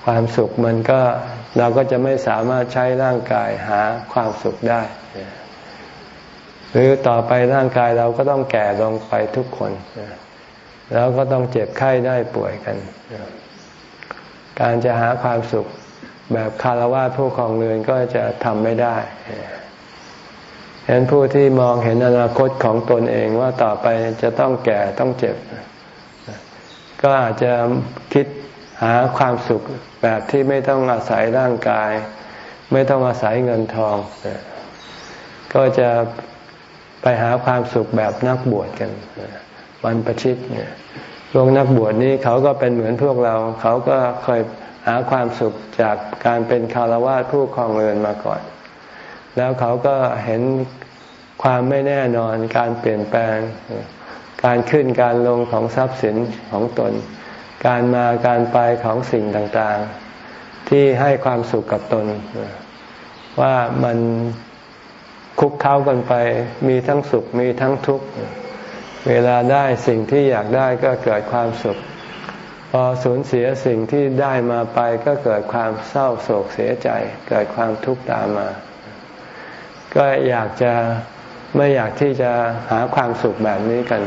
ความสุขมันก็เราก็จะไม่สามารถใช้ร่างกายหาความสุขได้ หรือต่อไปร่างกายเราก็ต้องแก่ลงไปทุกคน แล้วก็ต้องเจ็บไข้ได้ป่วยกัน การจะหาความสุขแบบคารวะผู้ครองเรือนก็จะทำไม่ได้ เห็นผู้ที่มองเห็นอนาคตของตนเองว่าต่อไปจะต้องแก่ต้องเจ็บ ก็อาจจะคิดหาความสุขแบบที่ไม่ต้องอาศัยร่างกาย ไม่ต้องอาศัยเงินทอง ก็จะไปหาความสุขแบบนักบวชกันวันประชิดเนี่ยพวกนักบวชนี้เขาก็เป็นเหมือนพวกเรา เขาก็เคยหาความสุขจากการเป็นคารวะผู้ครองเรือนมาก่อน แล้วเขาก็เห็นความไม่แน่นอนการเปลี่ยนแปลง การขึ้นการลงของทรัพย์สินของตน การมาการไปของสิ่งต่างๆ ที่ให้ความสุขกับตน ว่ามันคุกเข้ากันไป มีทั้งสุขมีทั้งทุกข์เวลาได้สิ่งที่อยากได้ก็เกิดความสุข พอสูญเสียสิ่งที่ได้มาไปก็เกิดความเศร้าโศกเสียใจ เกิดความทุกข์ตามมา ก็อยากจะไม่อยากที่จะหาความสุขแบบนี้กัน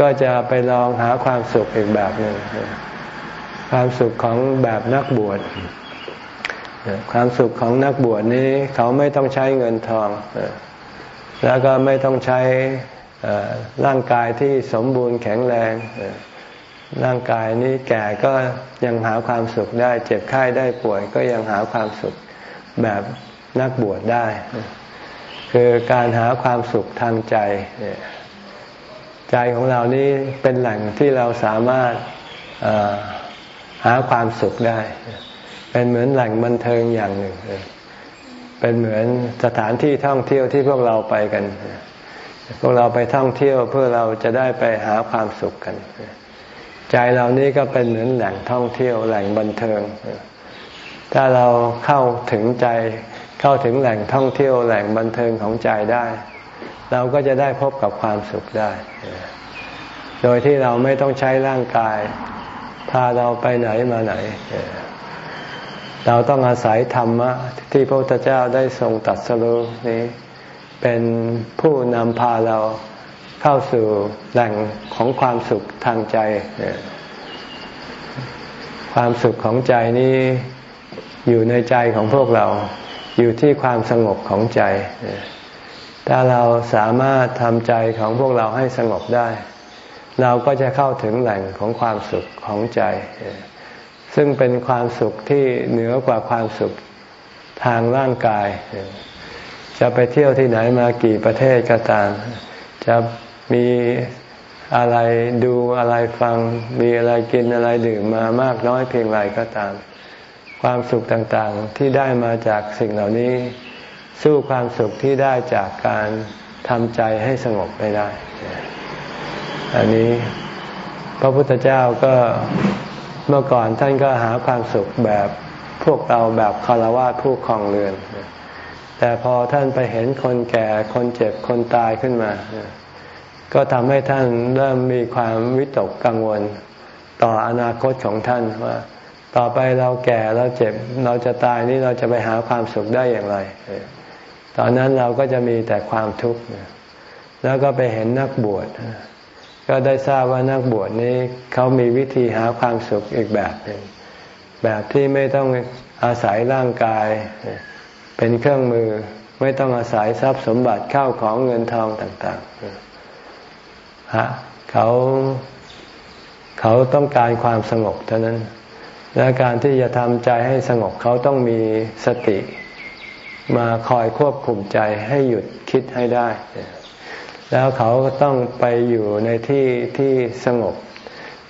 ก็จะไปลองหาความสุขอีกแบบหนึ่งความสุขของแบบนักบวชความสุขของนักบวชนี้เขาไม่ต้องใช้เงินทอง แล้วก็ไม่ต้องใช้ร่างกายที่สมบูรณ์แข็งแรง ร่างกายนี้แก่ก็ยังหาความสุขได้ เจ็บไข้ได้ป่วยก็ยังหาความสุขแบบ นักบวชได้ คือการหาความสุขทางใจ ใจของเรานี้เป็นแหล่งที่เราสามารถหาความสุขได้ เป็นเหมือนแหล่งบันเทิงอย่างหนึ่ง เป็นเหมือนสถานที่ท่องเที่ยวที่พวกเราไปกัน พวกเราไปท่องเที่ยวเพื่อเราจะได้ไปหาความสุขกัน ใจเรานี้ก็เป็นเหมือนแหล่งท่องเที่ยวแหล่งบันเทิง ถ้าเราเข้าถึงใจ เข้าถึงแหล่งท่องเที่ยวแหล่งบันเทิงของใจได้ เราก็จะได้พบกับความสุขได้ โดยที่เราไม่ต้องใช้ร่างกาย พาเราไปไหนมาไหน เราต้องอาศัยธรรมะที่พระพุทธเจ้าได้ทรงตัดสรุนี้เป็นผู้นำพาเราเข้าสู่แหล่งของความสุขทางใจ ความสุขของใจนี้อยู่ในใจของพวกเรา อยู่ที่ความสงบของใจ ถ้าเราสามารถทำใจของพวกเราให้สงบได้ เราก็จะเข้าถึงแหล่งของความสุขของใจ ซึ่งเป็นความสุขที่เหนือกว่าความสุขทางร่างกาย จะไปเที่ยวที่ไหนมากี่ประเทศก็ตาม จะมีอะไรดูอะไรฟัง มีอะไรกินอะไรดื่มมามากน้อยเพียงไรก็ตาม ความสุขต่างๆที่ได้มาจากสิ่งเหล่านี้ สู้ความสุขที่ได้จากการทำใจให้สงบไม่ได้ อันนี้พระพุทธเจ้าก็เมื่อก่อนท่านก็หาความสุขแบบพวกเราแบบคารวะผู้คลองเรือน แต่พอท่านไปเห็นคนแก่คนเจ็บคนตายขึ้นมา ก็ทำให้ท่านเริ่มมีความวิตกกังวลต่ออนาคตของท่านว่า ต่อไปเราแก่เราเจ็บ เราจะตายนี่เราจะไปหาความสุขได้อย่างไร ตอนนั้นเราก็จะมีแต่ความทุกข์แล้วก็ไปเห็นนักบวชก็ได้ทราบว่านักบวชนี้เขามีวิธีหาความสุขอีกแบบหนึ่งแบบที่ไม่ต้องอาศัยร่างกาย เป็นเครื่องมือไม่ต้องอาศัยทรัพย์สมบัติเข้าของเงินทองต่างๆฮะเขาเขาต้องการความสงบเท่านั้น และการที่จะทำใจให้สงบเขาต้องมีสติ มาคอยควบคุมใจให้หยุดคิดให้ได้ แล้วเขาก็ต้องไปอยู่ในที่ที่สงบ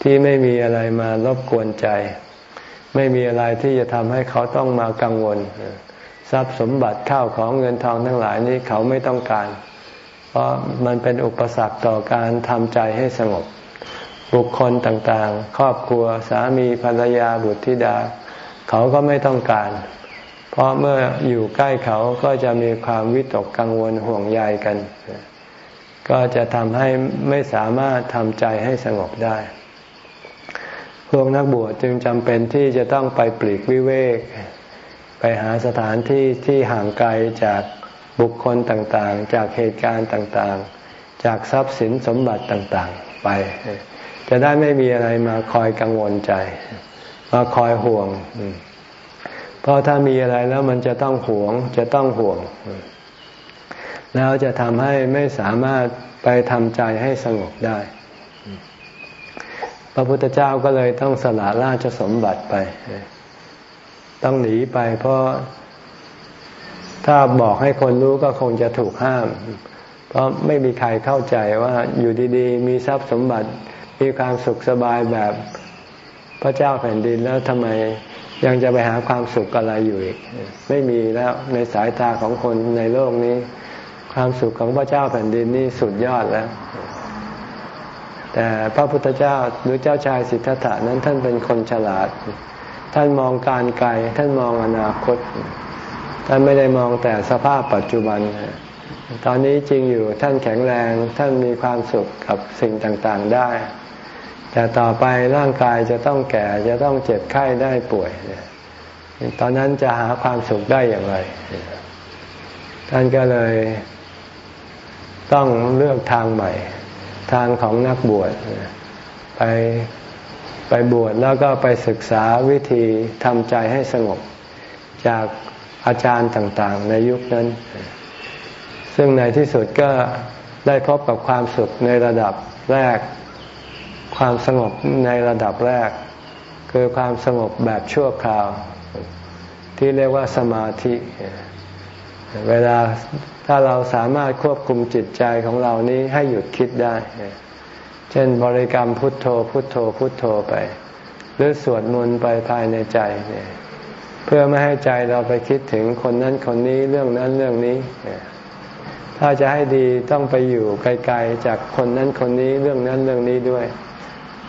ที่ไม่มีอะไรมารบกวนใจ ไม่มีอะไรที่จะทำให้เขาต้องมากังวล ทรัพย์สมบัติข้าวของเงินทองทั้งหลายนี้เขาไม่ต้องการ เพราะมันเป็นอุปสรรคต่อการทำใจให้สงบ บุคคลต่างๆ ครอบครัวสามีภรรยาบุตรธิดา เขาก็ไม่ต้องการ เพราะเมื่ออยู่ใกล้เขาก็จะมีความวิตกกังวลห่วงใยกัน ก็จะทำให้ไม่สามารถทำใจให้สงบได้ พวกนักบวชจึงจำเป็นที่จะต้องไปปลีกวิเวก ไปหาสถานที่ที่ห่างไกลจากบุคคลต่างๆ จากเหตุการณ์ต่างๆ จากทรัพย์สินสมบัติต่างๆ ไป จะได้ไม่มีอะไรมาคอยกังวลใจ มาคอยห่วง เพราะถ้ามีอะไรแล้วมันจะต้องห่วง จะต้องห่วง แล้วจะทำให้ไม่สามารถไปทำใจให้สงบได้ พระพุทธเจ้าก็เลยต้องสละราชสมบัติไป ต้องหนีไป เพราะถ้าบอกให้คนรู้ก็คงจะถูกห้าม เพราะไม่มีใครเข้าใจว่าอยู่ดี ๆ มีทรัพย์สมบัติ มีความสุขสบายแบบพระเจ้าแผ่นดินแล้วทำไมยังจะไปหาความสุขอะไรอยู่อีก ไม่มีแล้วในสายตาของคนในโลกนี้ ความสุขของพระเจ้าแผ่นดินนี่สุดยอดแล้ว แต่พระพุทธเจ้าหรือเจ้าชายสิทธัตถะนั้นท่านเป็นคนฉลาด ท่านมองการไกล ท่านมองอนาคต ท่านไม่ได้มองแต่สภาพปัจจุบัน ตอนนี้จริงอยู่ท่านแข็งแรง ท่านมีความสุขกับสิ่งต่างๆได้ แต่ต่อไปร่างกายจะต้องแก่จะต้องเจ็บไข้ได้ป่วย ตอนนั้นจะหาความสุขได้อย่างไร ท่านก็เลยต้องเลือกทางใหม่ ทางของนักบวชไปไปบวชแล้วก็ไปศึกษาวิธีทำใจให้สงบจากอาจารย์ต่าง ๆ ในยุคนั้น ซึ่งในที่สุดก็ได้พบกับความสุขในระดับแรก ความสงบในระดับแรก คือความสงบแบบชั่วคราว ที่เรียกว่าสมาธิ เวลาถ้าเราสามารถควบคุมจิตใจของเรานี้ให้หยุดคิดได้ เช่นบริกรรมพุทโธพุทโธพุทโธไป หรือสวดมนต์ไปภายในใจเนี่ยเพื่อไม่ให้ใจเราไปคิดถึงคนนั้นคนนี้เรื่องนั้นเรื่องนี้ ถ้าจะให้ดีต้องไปอยู่ไกลๆจากคนนั้นคนนี้เรื่องนั้นเรื่องนี้ด้วย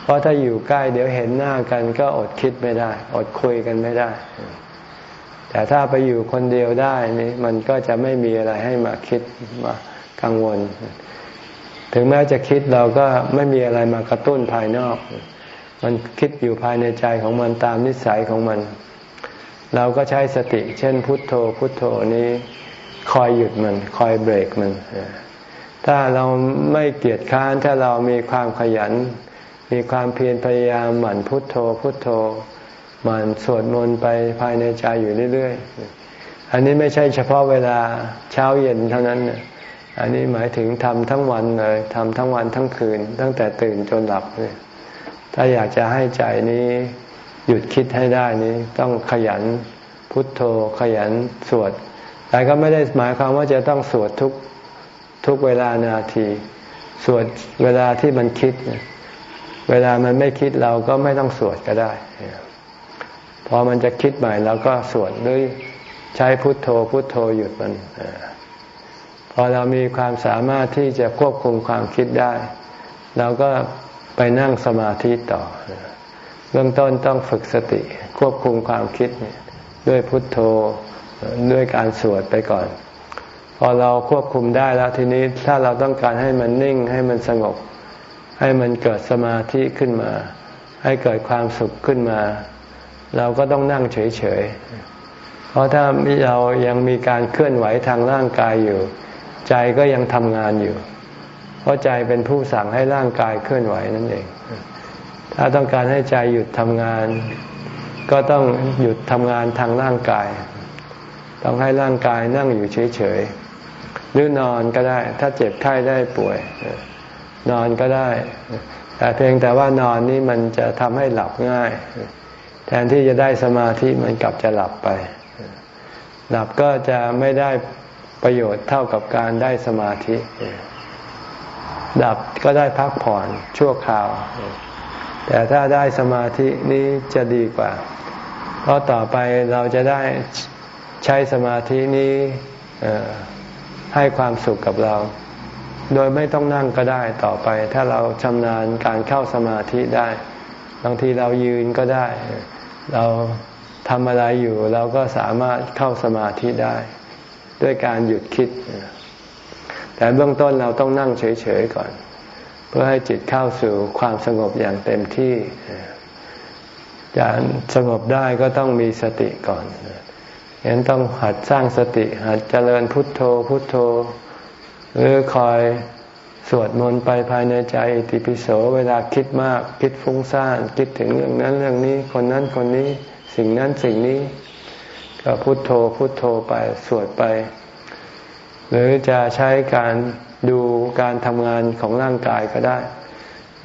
เพราะถ้าอยู่ใกล้เดี๋ยวเห็นหน้ากันก็อดคิดไม่ได้ อดคุยกันไม่ได้ แต่ถ้าไปอยู่คนเดียวได้นี่มันก็จะไม่มีอะไรให้มาคิดมากังวล ถึงแม้จะคิดเราก็ไม่มีอะไรมากระตุ้นภายนอก มันคิดอยู่ภายในใจของมันตามนิสัยของมัน เราก็ใช้สติ เช่น พุทโธ พุทโธนี้คอยหยุดมัน คอยเบรกมัน ถ้าเราไม่เกียจค้านถ้าเรามีความขยัน มีความเพียรพยายามหมั่นพุทโธพุทโธหมั่นสวดมนต์ไปภายในใจอยู่เรื่อยๆ อันนี้ไม่ใช่เฉพาะเวลาเช้าเย็นเท่านั้น อันนี้หมายถึงทำทั้งวันเลยทำทั้งวันทั้งคืน ตั้งแต่ตื่นจนหลับเลยถ้าอยากจะให้ใจนี้หยุดคิดให้ได้นี้ต้องขยันพุทโธขยันสวด แต่ก็ไม่ได้หมายความว่าจะต้องสวดทุกทุกเวลานาที สวดเวลาที่มันคิดเเวลามันไม่คิดเราก็ไม่ต้องสวดก็ได้ พอมันจะคิดใหม่เราก็สวดด้วยใช้พุทโธพุทโธหยุดมันพอเรามีความสามารถที่จะควบคุมความคิดได้ เราก็ไปนั่งสมาธิต่อ เบื้องต้นต้องฝึกสติควบคุมความคิดด้วยพุทโธด้วยการสวดไปก่อน พอเราควบคุมได้แล้วทีนี้ถ้าเราต้องการให้มันนิ่งให้มันสงบ ให้มันเกิดสมาธิขึ้นมา ให้เกิดความสุขขึ้นมา เราก็ต้องนั่งเฉยๆ เพราะถ้าเรายังมีการเคลื่อนไหวทางร่างกายอยู่ ใจก็ยังทำงานอยู่ เพราะใจเป็นผู้สั่งให้ร่างกายเคลื่อนไหวนั่นเอง ถ้าต้องการให้ใจหยุดทำงาน ก็ต้องหยุดทำงานทางร่างกาย ต้องให้ร่างกายนั่งอยู่เฉยๆหรือนอนก็ได้ ถ้าเจ็บไข้ได้ป่วย นอนก็ได้ แต่เพียงแต่ว่านอนนี่มันจะทำให้หลับง่าย แทนที่จะได้สมาธิมันกลับจะหลับไป หลับก็จะไม่ได้ประโยชน์เท่ากับการได้สมาธิดับก็ได้พักผ่อนชั่วคราว แต่ถ้าได้สมาธินี้จะดีกว่า เพราะต่อไปเราจะได้ใช้สมาธินี้ให้ความสุขกับเรา โดยไม่ต้องนั่งก็ได้ต่อไป ถ้าเราชำนาญการเข้าสมาธิได้ บางทีเรายืนก็ได้ เราทำอะไรอยู่เราก็สามารถเข้าสมาธิได้ ด้วยการหยุดคิด แต่เบื้องต้นเราต้องนั่งเฉยๆก่อน เพื่อให้จิตเข้าสู่ความสงบอย่างเต็มที่จะสงบได้ก็ต้องมีสติก่อนเห็นต้องหัดสร้างสติ หัดเจริญพุทโธพุทโธ หรือคอยสวดมนต์ไปภายในใจอิติปิโสเวลาคิดมากคิดฟุ้งซ่านคิดถึงเรื่องนั้นเรื่องนี้ คนนั้นคนนี้สิ่งนั้นสิ่งนี้ ก็พุทโธพุทโธไปสวดไป หรือจะใช้การดูการทำงานของร่างกายก็ได้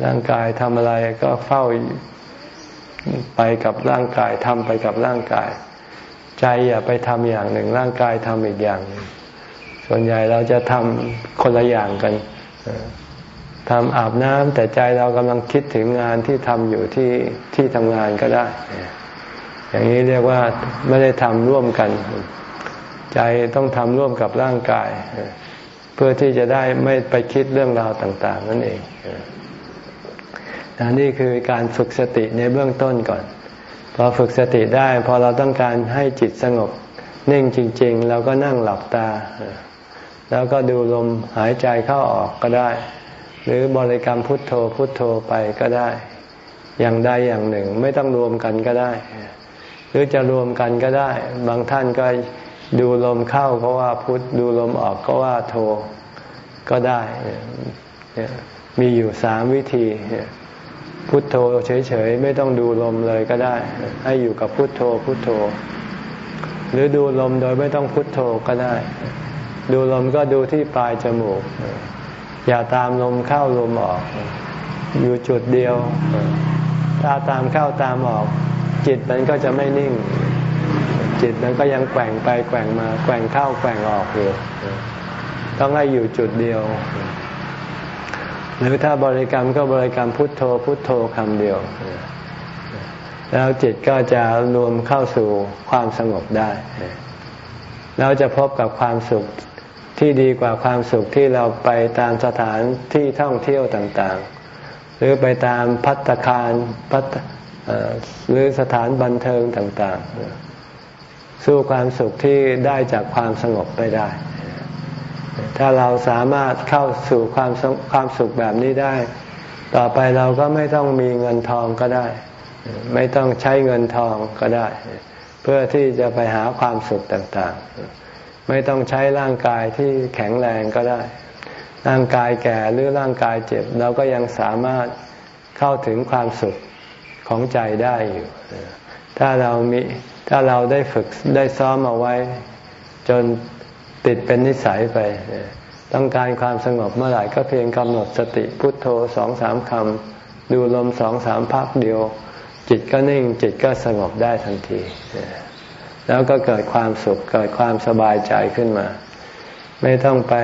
ร่างกายทำอะไรก็เฝ้าไปกับร่างกายทำไปกับร่างกาย ใจอย่าไปทำอย่างหนึ่ง ร่างกายทำอีกอย่างหนึ่ง ส่วนใหญ่เราจะทำคนละอย่างกันทำอาบน้ำแต่ใจเรากำลังคิดถึงงานที่ทำอยู่ที่ที่ทำงานก็ได้ อย่างนี้เรียกว่าไม่ได้ทำร่วมกัน ใจต้องทำร่วมกับร่างกาย เพื่อที่จะได้ไม่ไปคิดเรื่องราวต่าง ๆ นั่นเองนี่คือการฝึกสติในเบื้องต้นก่อน พอฝึกสติได้ พอเราต้องการให้จิตสงบ นิ่งจริง ๆ เราก็นั่งหลับตา แล้วก็ดูลมหายใจเข้าออกก็ได้ หรือบริกรรมพุทโธพุทโธไปก็ได้ อย่างใดอย่างหนึ่งไม่ต้องรวมกันก็ได้ หรือจะรวมกันก็ได้ บางท่านก็ดูลมเข้าก็ว่าพุทดูลมออกก็ว่าโธก็ได้ มีอยู่สามวิธี พุทโธเฉยๆ ไม่ต้องดูลมเลยก็ได้ ให้อยู่กับพุทโธพุทโธ หรือดูลมโดยไม่ต้องพุทโธก็ได้ ดูลมก็ดูที่ปลายจมูก อย่าตามลมเข้าลมออก อยู่จุดเดียว ถ้าตามเข้าตามออก จิตมันก็จะไม่นิ่ง จิตมันก็ยังแกว่งไปแกว่งมา แกว่งเข้าแกว่งออกอยู่ต้องให้อยู่จุดเดียว หรือถ้าบริกรรมก็บริกรรมพุทโธ พุทโธคำเดียว แล้วจิตก็จะรวมเข้าสู่ความสงบได้เราจะพบกับความสุข ที่ดีกว่าความสุขที่เราไปตามสถานที่ท่องเที่ยวต่างๆ หรือไปตามพัตคารพัตหรือสถานบันเทิงต่างๆ สู้ความสุขที่ได้จากความสงบไปได้ ถ้าเราสามารถเข้าสู่ความความสุขแบบนี้ได้ ต่อไปเราก็ไม่ต้องมีเงินทองก็ได้ ไม่ต้องใช้เงินทองก็ได้ เพื่อที่จะไปหาความสุขต่างๆ ไม่ต้องใช้ร่างกายที่แข็งแรงก็ได้ ร่างกายแก่หรือร่างกายเจ็บ เราก็ยังสามารถเข้าถึงความสุขของใจได้อยู่ ถ้าเรามีถ้าเราได้ฝึกได้ซ้อมเอาไว้ จนติดเป็นนิสัยไป ต้องการความสงบเมื่อไหร่ก็เพียงกำหนดสติพุทโธสองสามคำดูลมสองสามพักเดียว จิตก็นิ่งจิตก็สงบได้ทันที แล้วก็เกิดความสุขเกิดความสบายใจขึ้นมา ไม่ต้องไป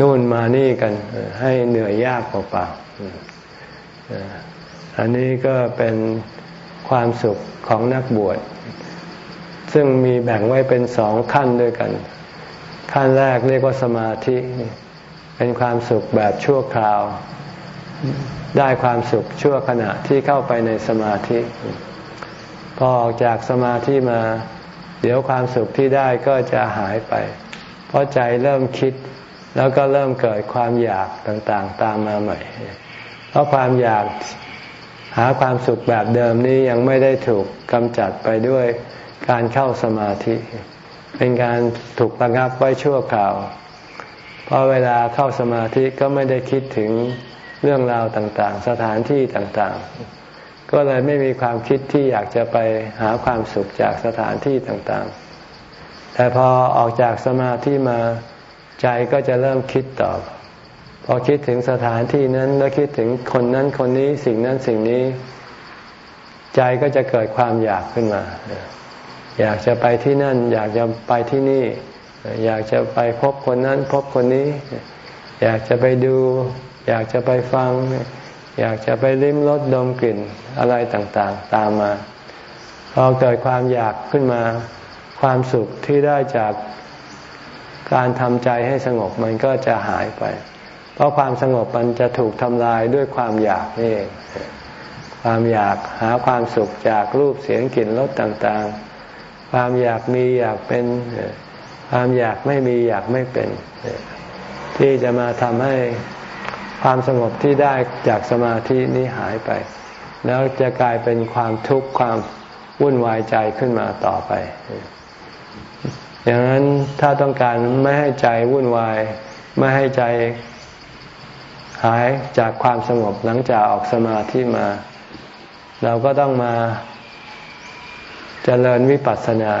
นู่นมานี่กัน ให้เหนื่อยยากเปล่าๆอันนี้ก็เป็นความสุขของนักบวช ซึ่งมีแบ่งไว้เป็นสองขั้นด้วยกัน ขั้นแรกเรียกว่าสมาธิ เป็นความสุขแบบชั่วคราว ได้ความสุขชั่วขณะที่เข้าไปในสมาธิ พอออกจากสมาธิมา เดี๋ยวความสุขที่ได้ก็จะหายไป เพราะใจเริ่มคิดแล้วก็เริ่มเกิดความอยากต่างๆ ตามมาใหม่ เพราะความอยากหาความสุขแบบเดิมนี้ยังไม่ได้ถูกกำจัดไปด้วยการเข้าสมาธิ เป็นการถูกระงับไว้ชั่วคราว เพราะเวลาเข้าสมาธิก็ไม่ได้คิดถึงเรื่องราวต่างๆ สถานที่ต่างๆ ก็เลยไม่มีความคิดที่อยากจะไปหาความสุขจากสถานที่ต่างๆ แต่พอออกจากสมาธิมาใจก็จะเริ่มคิดต่อ พอคิดถึงสถานที่นั้นแล้วคิดถึงคนนั้นคนนี้สิ่งนั้นสิ่งนี้ ใจก็จะเกิดความอยากขึ้นมา อยากจะไปที่นั่น อยากจะไปที่นี่ อยากจะไปพบคนนั้น พบคนนี้ อยากจะไปดู อยากจะไปฟัง อยากจะไปลิ้มรสดมกลิ่นอะไรต่างๆ ตามมา พอเกิดความอยากขึ้นมา ความสุขที่ได้จากการทำใจให้สงบมันก็จะหายไป เพราะความสงบมันจะถูกทำลายด้วยความอยากนี่เองความอยากหาความสุขจากรูปเสียงกลิ่นรสต่างๆ ความอยากมีอยากเป็น ความอยากไม่มีอยากไม่เป็น ที่จะมาทำให้ ความสงบที่ได้จากสมาธินี้หายไป แล้วจะกลายเป็นความทุกข์ความวุ่นวายใจขึ้นมาต่อไป อย่างนั้นถ้าต้องการไม่ให้ใจวุ่นวาย ไม่ให้ใจหายจากความสงบหลังจากออกสมาธิมา เราก็ต้องมาเจริญวิปัสสนา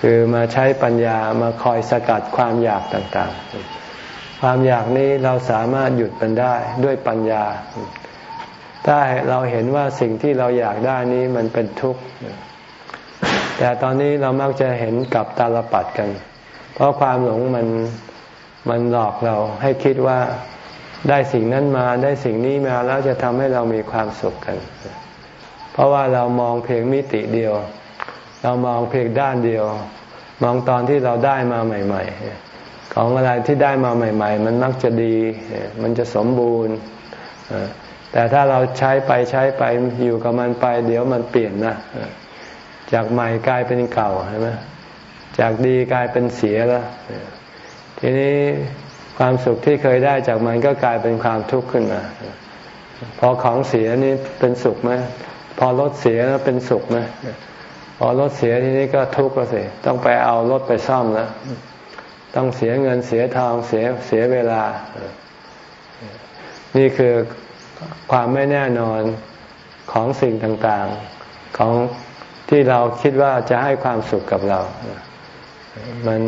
คือมาใช้ปัญญามาคอยสกัดความอยากต่าง ๆ ความอยากนี้เราสามารถหยุดมันได้ด้วยปัญญา ถ้าเราเห็นว่าสิ่งที่เราอยากได้นี้มันเป็นทุกข์ แต่ตอนนี้เรามักจะเห็นกับตาลปัดกัน เพราะความหลงมันมันหลอกเราให้คิดว่าได้สิ่งนั้นมาได้สิ่งนี้มาแล้วจะทำให้เรามีความสุขกัน เพราะว่าเรามองเพียงมิติเดียว เรามองเพียงด้านเดียว มองตอนที่เราได้มาใหม่ ๆ ของอะไรที่ได้มาใหม่ ๆ มันมักจะดี มันจะสมบูรณ์ แต่ถ้าเราใช้ไปใช้ไปอยู่กับมันไป เดี๋ยวมันเปลี่ยนนะ จากใหม่กลายเป็นเก่าใช่ไหมจากดีกลายเป็นเสียแล้วทีนี้ความสุขที่เคยได้จากมันก็กลายเป็นความทุกข์ขึ้นมา พอของเสียนี่เป็นสุขไหมพอรถเสียแล้วเป็นสุขไหมพอรถเสียทีนี้ก็ทุกข์แล้วสิต้องไปเอารถไปซ่อมแล้ว ต้องเสียเงินเสียทองเสียเสียเวลา นี่คือความไม่แน่นอนของสิ่งต่างๆ ของที่เราคิดว่าจะให้ความสุขกับเรา มัน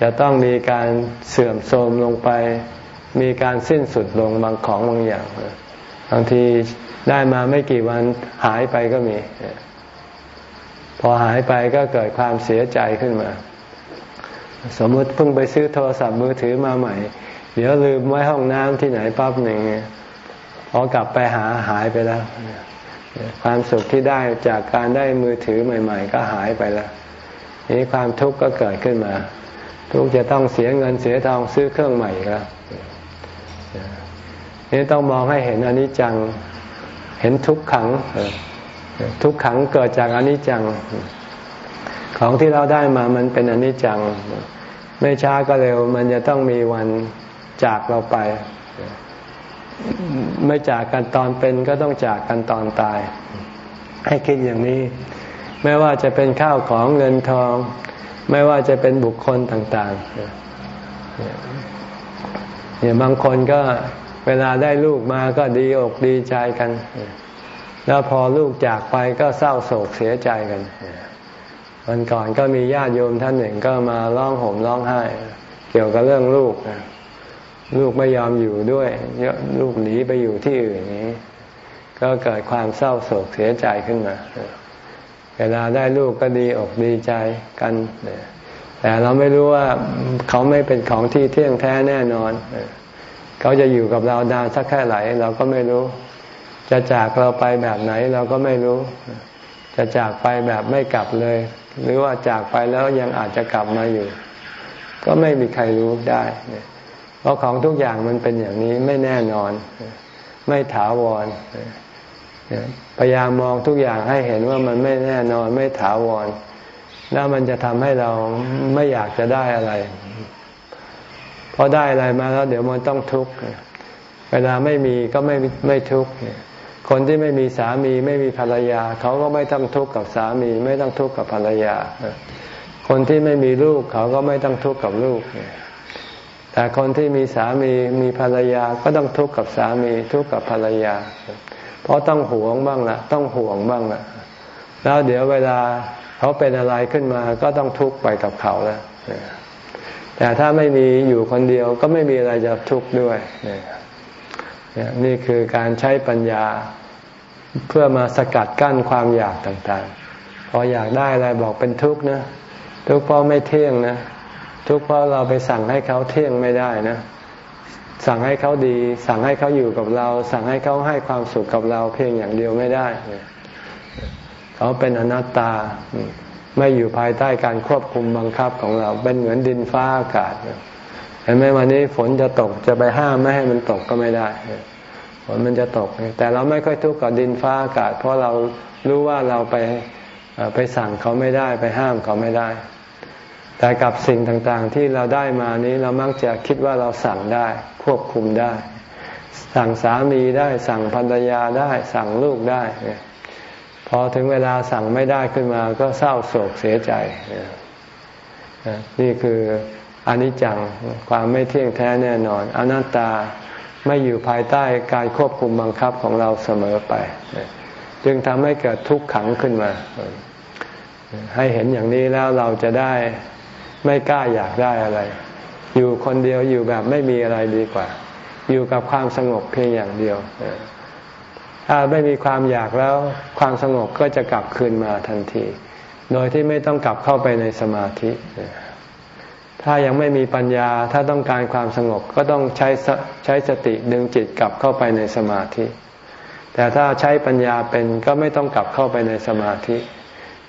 จะต้องมีการเสื่อมโทรมลงไป มีการสิ้นสุดลงบางของบางอย่าง บางทีได้มาไม่กี่วันหายไปก็มี พอหายไปก็เกิดความเสียใจขึ้นมา สมมติเพิ่งไปซื้อโทรศัพท์มือถือมาใหม่ เดี๋ยวลืมไว้ห้องน้ำที่ไหนปั๊บหนึ่งพอกลับไปหาหายไปแล้ว ความสุขที่ได้จากการได้มือถือใหม่ ๆ ก็หายไปแล้วนี้ความทุกข์ก็เกิดขึ้นมา ทุกจะต้องเสียเงินเสียทองซื้อเครื่องใหม่แล้วนี่ต้องมองให้เห็นอนิจจัง เห็นทุกขัง ทุกขังเกิดจากอนิจจัง ของที่เราได้มามันเป็นอนิจจัง ไม่ช้าก็เร็ว มันจะต้องมีวันจากเราไป ไม่จากกันตอนเป็นก็ต้องจากกันตอนตาย ให้คิดอย่างนี้ ไม่ว่าจะเป็นข้าวของเงินทอง ไม่ว่าจะเป็นบุคคลต่าง ๆ เนี่ยบางคนก็เวลาได้ลูกมาก็ดีอกดีใจกัน แล้วพอลูกจากไปก็เศร้าโศกเสียใจกัน วันก่อนก็มีญาติโยมท่านหนึ่งก็มาร้องห่มร้องไห้ เกี่ยวกับเรื่องลูกนะลูกไม่ยอมอยู่ด้วยลูกหนีไปอยู่ที่อื่นนี้ ก็เกิดความเศร้าโศกเสียใจขึ้นมา เวลาได้ลูกก็ดีอกดีใจกัน แต่เราไม่รู้ว่าเขาไม่เป็นของที่เที่ยงแท้แน่นอน เขาจะอยู่กับเรานานสักแค่ไหนเราก็ไม่รู้ จะจากเราไปแบบไหนเราก็ไม่รู้ จะจากไปแบบไม่กลับเลย หรือว่าจากไปแล้วยังอาจจะกลับมาอยู่ ก็ไม่มีใครรู้ได้ เพราะของทุกอย่างมันเป็นอย่างนี้ไม่แน่นอน ไม่ถาวรพยายามมองทุกอย่างให้เห็นว่ามันไม่แน่นอนไม่ถาวร แล้วมันจะทำให้เราไม่อยากจะได้อะไรพอได้อะไรมาแล้ว เดี๋ยวมันต้องทุกข์เวลาไม่มีก็ไม่ไม่ทุกข์ คนที่ไม่มีสามีไม่มีภรรยา เขาก็ไม่ต้องทุกข์กับสามี ไม่ต้องทุกข์กับภรรยา คนที่ไม่มีลูกเขาก็ไม่ต้องทุกข์กับลูก แต่คนที่มีสามีมีภรรยาก็ต้องทุกข์กับสามีทุกข์กับภรรยา เพราะต้องห่วงบ้างละต้องห่วงบ้างละแล้วเดี๋ยวเวลาเขาเป็นอะไรขึ้นมาก็ต้องทุกข์ไปกับเขาแล้วแต่ถ้าไม่มีอยู่คนเดียวก็ไม่มีอะไรจะทุกข์ด้วยนี่ นี่คือการใช้ปัญญาเพื่อมาสกัดกั้นความอยากต่างๆ พออยากได้อะไรบอกเป็นทุกข์นะ ทุกข์เพราะไม่เที่ยงนะ ทุกข์เพราะเราไปสั่งให้เขาเที่ยงไม่ได้นะ สั่งให้เขาดี สั่งให้เขาอยู่กับเรา สั่งให้เขาให้ความสุขกับเราเพียงอย่างเดียวไม่ได้ เขาเป็นอนัตตา ไม่อยู่ภายใต้การควบคุมบังคับของเรา เป็นเหมือนดินฟ้าอากาศ เห็นไหมวันนี้ฝนจะตกจะไปห้ามไม่ให้มันตกก็ไม่ได้ฝนมันจะตก แต่เราไม่ค่อยทุกข์กับดินฟ้าอากาศ เพราะเรารู้ว่าเราไปไปสั่งเขาไม่ได้ไปห้ามเขาไม่ได้ แต่กับสิ่งต่างๆที่เราได้มานี้เรามักจะคิดว่าเราสั่งได้ควบคุมได้ สั่งสามีได้สั่งภรรยาได้ สั่งลูกได้ พอถึงเวลาสั่งไม่ได้ขึ้นมาก็เศร้าโศกเสียใจนี่คือ อนิจจังความไม่เที่ยงแท้แน่นอน อนัตตาไม่อยู่ภายใต้การควบคุมบังคับของเราเสมอไป จึงทำให้เกิดทุกข์ขังขึ้นมา ให้เห็นอย่างนี้แล้วเราจะได้ไม่กล้าอยากได้อะไร อยู่คนเดียวอยู่แบบไม่มีอะไรดีกว่า อยู่กับความสงบเพียงอย่างเดียวถ้าไม่มีความอยากแล้วความสงบก็จะกลับคืนมาทันที โดยที่ไม่ต้องกลับเข้าไปในสมาธิ ถ้ายังไม่มีปัญญาถ้าต้องการความสงบก็ต้องใช้ใช้สติดึงจิตกลับเข้าไปในสมาธิ แต่ถ้าใช้ปัญญาเป็นก็ไม่ต้องกลับเข้าไปในสมาธิ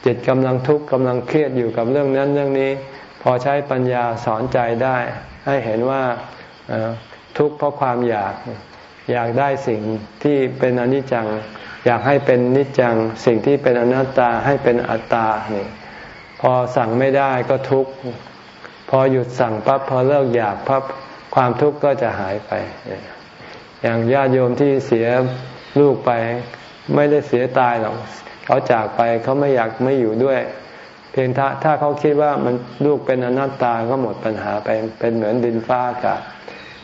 จิตกำลังทุกข์กำลังเครียดอยู่กับเรื่องนั้นเรื่องนี้ พอใช้ปัญญาสอนใจได้ ให้เห็นว่าทุกข์เพราะความอยากอยากได้สิ่งที่เป็นอนิจจัง อยากให้เป็นนิจจัง สิ่งที่เป็นอนัตตาให้เป็นอัตตานี่พอสั่งไม่ได้ก็ทุกข์ พอหยุดสั่งปั๊บพอเลิกอยากปั๊บความทุกข์ก็จะหายไป อย่างญาติโยมที่เสียลูกไป ไม่ได้เสียตายหรอกเขาจากไปเขาไม่อยากไม่อยู่ด้วย เพียงถ้าถ้าเขาคิดว่ามันลูกเป็นอนัตตาก็หมดปัญหาไปเป็นเหมือนดินฟ้าอากาศ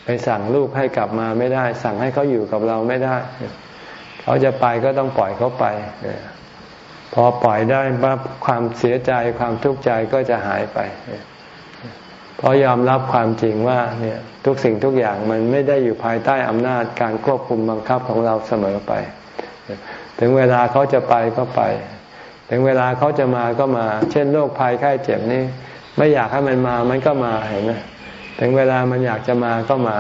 ไปสั่งลูกให้กลับมาไม่ได้ สั่งให้เขาอยู่กับเราไม่ได้ เขาจะไปก็ต้องปล่อยเขาไปพอปล่อยได้ปั๊บความเสียใจความทุกข์ใจก็จะหายไป ราะยอมรับความจริงว่าเนี่ยทุกสิ่งทุกอย่างมันไม่ได้อยู่ภายใต้อำนาจการควบคุมบังคับของเราเสมอไป ถึงเวลาเขาจะไปก็ไป ถึงเวลาเขาจะมาก็มา เช่นโรคภัยไข้เจ็บนี่ไม่อยากให้มันมามันก็มาเห็นไหมถึงเวลามันอยากจะมาก็มา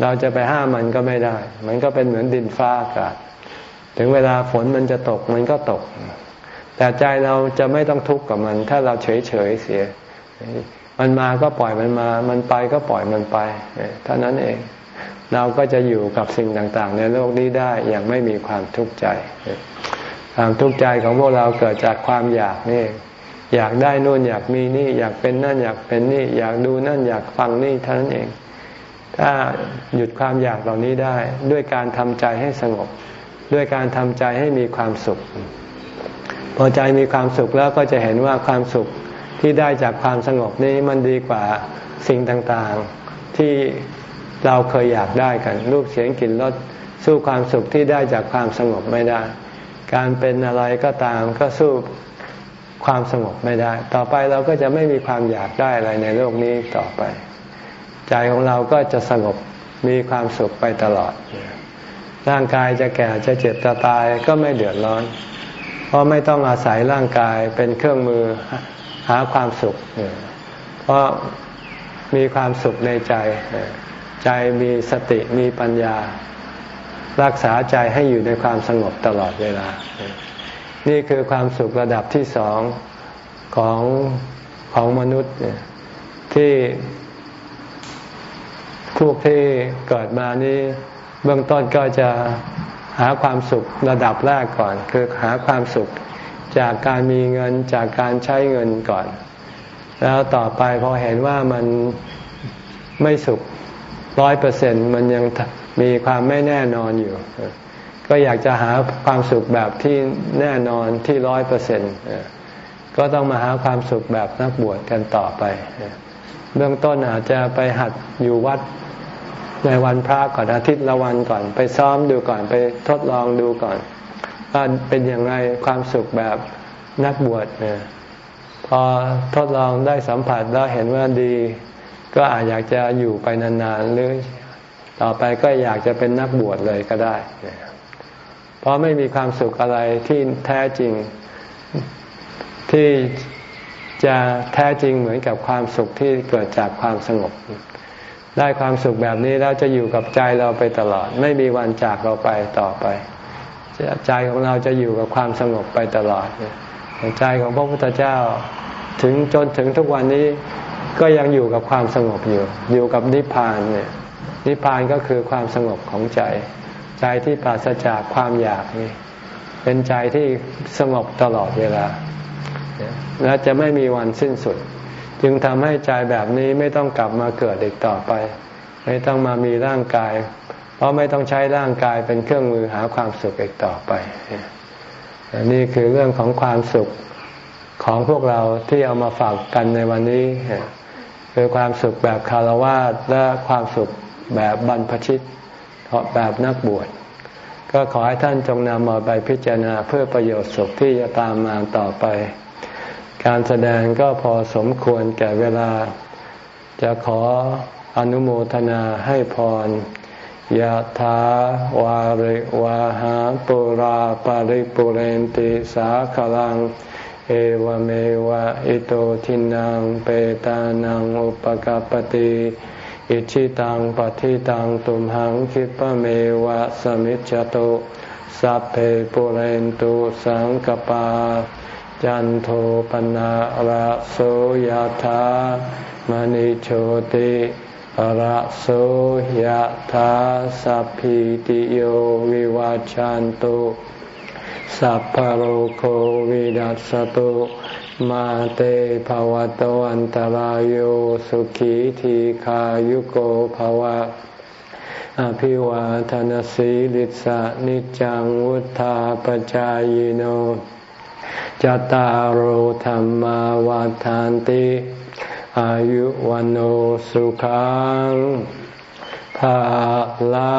เราจะไปห้ามมันก็ไม่ได้ มันก็เป็นเหมือนดินฟ้าอากาศ ถึงเวลาฝนมันจะตกมันก็ตก แต่ใจเราจะไม่ต้องทุกข์กับมัน ถ้าเราเฉยเฉยเสีย มันมาก็ปล่อยมันมา มันไปก็ปล่อยมันไปเท่านั้นเอง เราก็จะอยู่กับสิ่งต่างๆ ในโลกนี้ได้อย่างไม่มีความทุกข์ใจ ความทุกข์ใจของพวกเราเกิดจากความอยากนี่ อยากได้นู่นอยากมีนี่ อยากเป็นนั่นอยากเป็นนี่ อยากดูนั่นอยากฟังนี่เท่านั้นเอง ถ้าหยุดความอยากเหล่านี้ได้ ด้วยการทำใจให้สงบ ด้วยการทำใจให้มีความสุข พอใจมีความสุขแล้วก็จะเห็นว่าความสุข ที่ได้จากความสงบนี้มันดีกว่าสิ่งต่างๆ ที่เราเคยอยากได้กัน รูปเสียงกลิ่นรสสู้ความสุขที่ได้จากความสงบไม่ได้ การเป็นอะไรก็ตามก็สู้ความสงบไม่ได้ ต่อไปเราก็จะไม่มีความอยากได้อะไรในโลกนี้ต่อไป ใจของเราก็จะสงบมีความสุขไปตลอด ร่างกายจะแก่จะเจ็บจะตายก็ไม่เดือดร้อน เพราะไม่ต้องอาศัยร่างกายเป็นเครื่องมือ หาความสุข เพราะมีความสุขในใจ ใจมีสติมีปัญญา รักษาใจให้อยู่ในความสงบตลอดเวลา นี่คือความสุขระดับที่สองของของมนุษย์ที่พวกที่เกิดมานี้เบื้องต้นก็จะหาความสุขระดับแรกก่อน คือหาความสุข จากการมีเงินจากการใช้เงินก่อน แล้วต่อไปพอเห็นว่ามันไม่สุขร้อยเปอร์เซ็นมันยังมีความไม่แน่นอนอยู่ ก็อยากจะหาความสุขแบบที่แน่นอนที่ร้อยเปอร์เซ็นต์ก็ต้องมาหาความสุขแบบนักบวชกันต่อไป เบื้องต้นอาจจะไปหัดอยู่วัดในวันพระก่อนอาทิตย์ละวันก่อน ไปซ้อมดูก่อนไปทดลองดูก่อน ว่าเป็นอย่างไรความสุขแบบนักบวชเนี่ยพอทดลองได้สัมผัสแล้วเห็นว่าดี ก็อาจอยากจะอยู่ไปนานๆหรือต่อไปก็อยากจะเป็นนักบวชเลยก็ได้เพราะไม่มีความสุขอะไรที่แท้จริงที่จะแท้จริงเหมือนกับความสุขที่เกิดจากความสงบ ได้ความสุขแบบนี้แล้วจะอยู่กับใจเราไปตลอด ไม่มีวันจากเราไปต่อไป ใจของเราจะอยู่กับความสงบไปตลอดใจของพระพุทธเจ้าถึงจนถึงทุกวันนี้ก็ยังอยู่กับความสงบอยู่ อยู่กับนิพพานเนี่ยนิพพานก็คือความสงบของใจ ใจที่ปราศจากความอยากนี่เป็นใจที่สงบตลอดเวลา และจะไม่มีวันสิ้นสุด จึงทำให้ใจแบบนี้ไม่ต้องกลับมาเกิดอีกต่อไป ไม่ต้องมามีร่างกาย ราะไม่ต้องใช้ร่างกายเป็นเครื่องมือหาความสุขอีกต่อไปนี่คือเรื่องของความสุขของพวกเราที่เอามาฝากกันในวันนี้คือความสุขแบบคารวะและความสุขแบบบรรพชิตแบบนักบวช ก็ขอให้ท่านจงนำมาไปพิจารณาเพื่อประโยชน์สุขที่จะตามมาต่อไป การแสดงก็พอสมควรแก่เวลา จะขออนุโมทนาให้พร ยะถาวาริวาหาปุราปาริปุเรนติสาขลัง เอวเมวะอิโตทินังเปตานังอุปกปติอิชิตังปฏิตังตุมหังคิปะเมวะสมิจจโตสัพเพปุเรนตุสังกปา จันโทปนะระโสยธามณิโชติ ระโสยธาสัพพิติโยวิวาจันตุสัพพโรโควิดัสตุมาเตภวตวันตารโยสุขีทีขายุโกภวะ อภิวาทนสีลิสะนิจังวุธาปจายโนจตารโธรรมวาทานติ อายุวันโอสุขังภาลา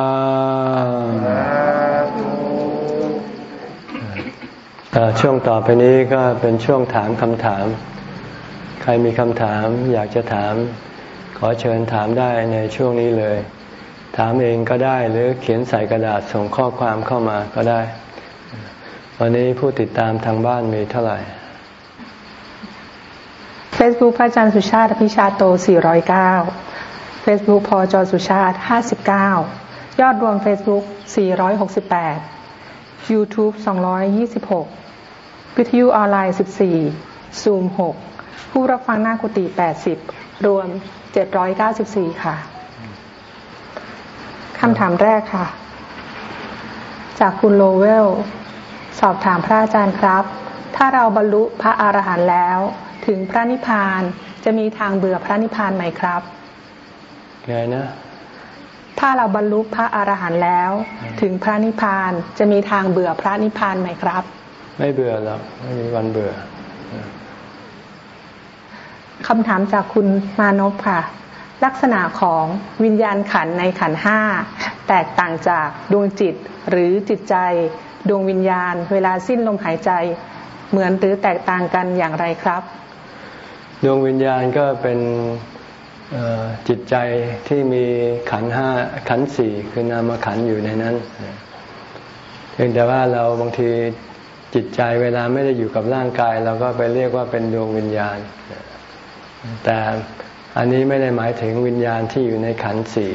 ช่วงต่อไปนี้ก็เป็นช่วงถามคำถาม ใครมีคำถามอยากจะถาม ขอเชิญถามได้ในช่วงนี้เลย ถามเองก็ได้หรือเขียนใส่กระดาษส่งข้อความเข้ามาก็ได้ วันนี้ผู้ติดตามทางบ้านมีเท่าไหร่ Facebook พระอาจารย์สุชาติพิชาโต 409 Facebook พอจอสุชาติ 59 ยอดรวม Facebook 468 YouTube 226 วิทยุออนไลน์ 14ซูม6ผู้รับฟังหน้ากุฏิ80 รวม 794 ค่ะ คำถามแรกค่ะ จากคุณโลเวล สอบถามพระอาจารย์ครับ ถ้าเราบรรลุพระอรหันต์แล้ว ถึงพระนิพพานจะมีทางเบื่อพระนิพพานไหมครับไงนะ ถ้าเราบรรลุพระอรหันต์แล้ว ถึงพระนิพพานจะมีทางเบื่อพระนิพพานไหมครับ ไม่เบื่อหรอกไม่มีวันเบื่อคำถามจากคุณมานพค่ะ ลักษณะของวิญญาณขันในขันห้าแตกต่างจากดวงจิตหรือจิตใจดวงวิญญาณ เวลาสิ้นลมหายใจ เหมือนหรือแตกต่างกันอย่างไรครับ ดวงวิญญาณก็เป็นจิตใจที่มีขันห้าขันสี่คือนามขันอยู่ในนั้นเพียงแต่ว่าเราบางทีจิตใจเวลาไม่ได้อยู่กับร่างกาย เราก็ไปเรียกว่าเป็นดวงวิญญาณ แต่อันนี้ไม่ได้หมายถึงวิญญาณที่อยู่ในขันสี่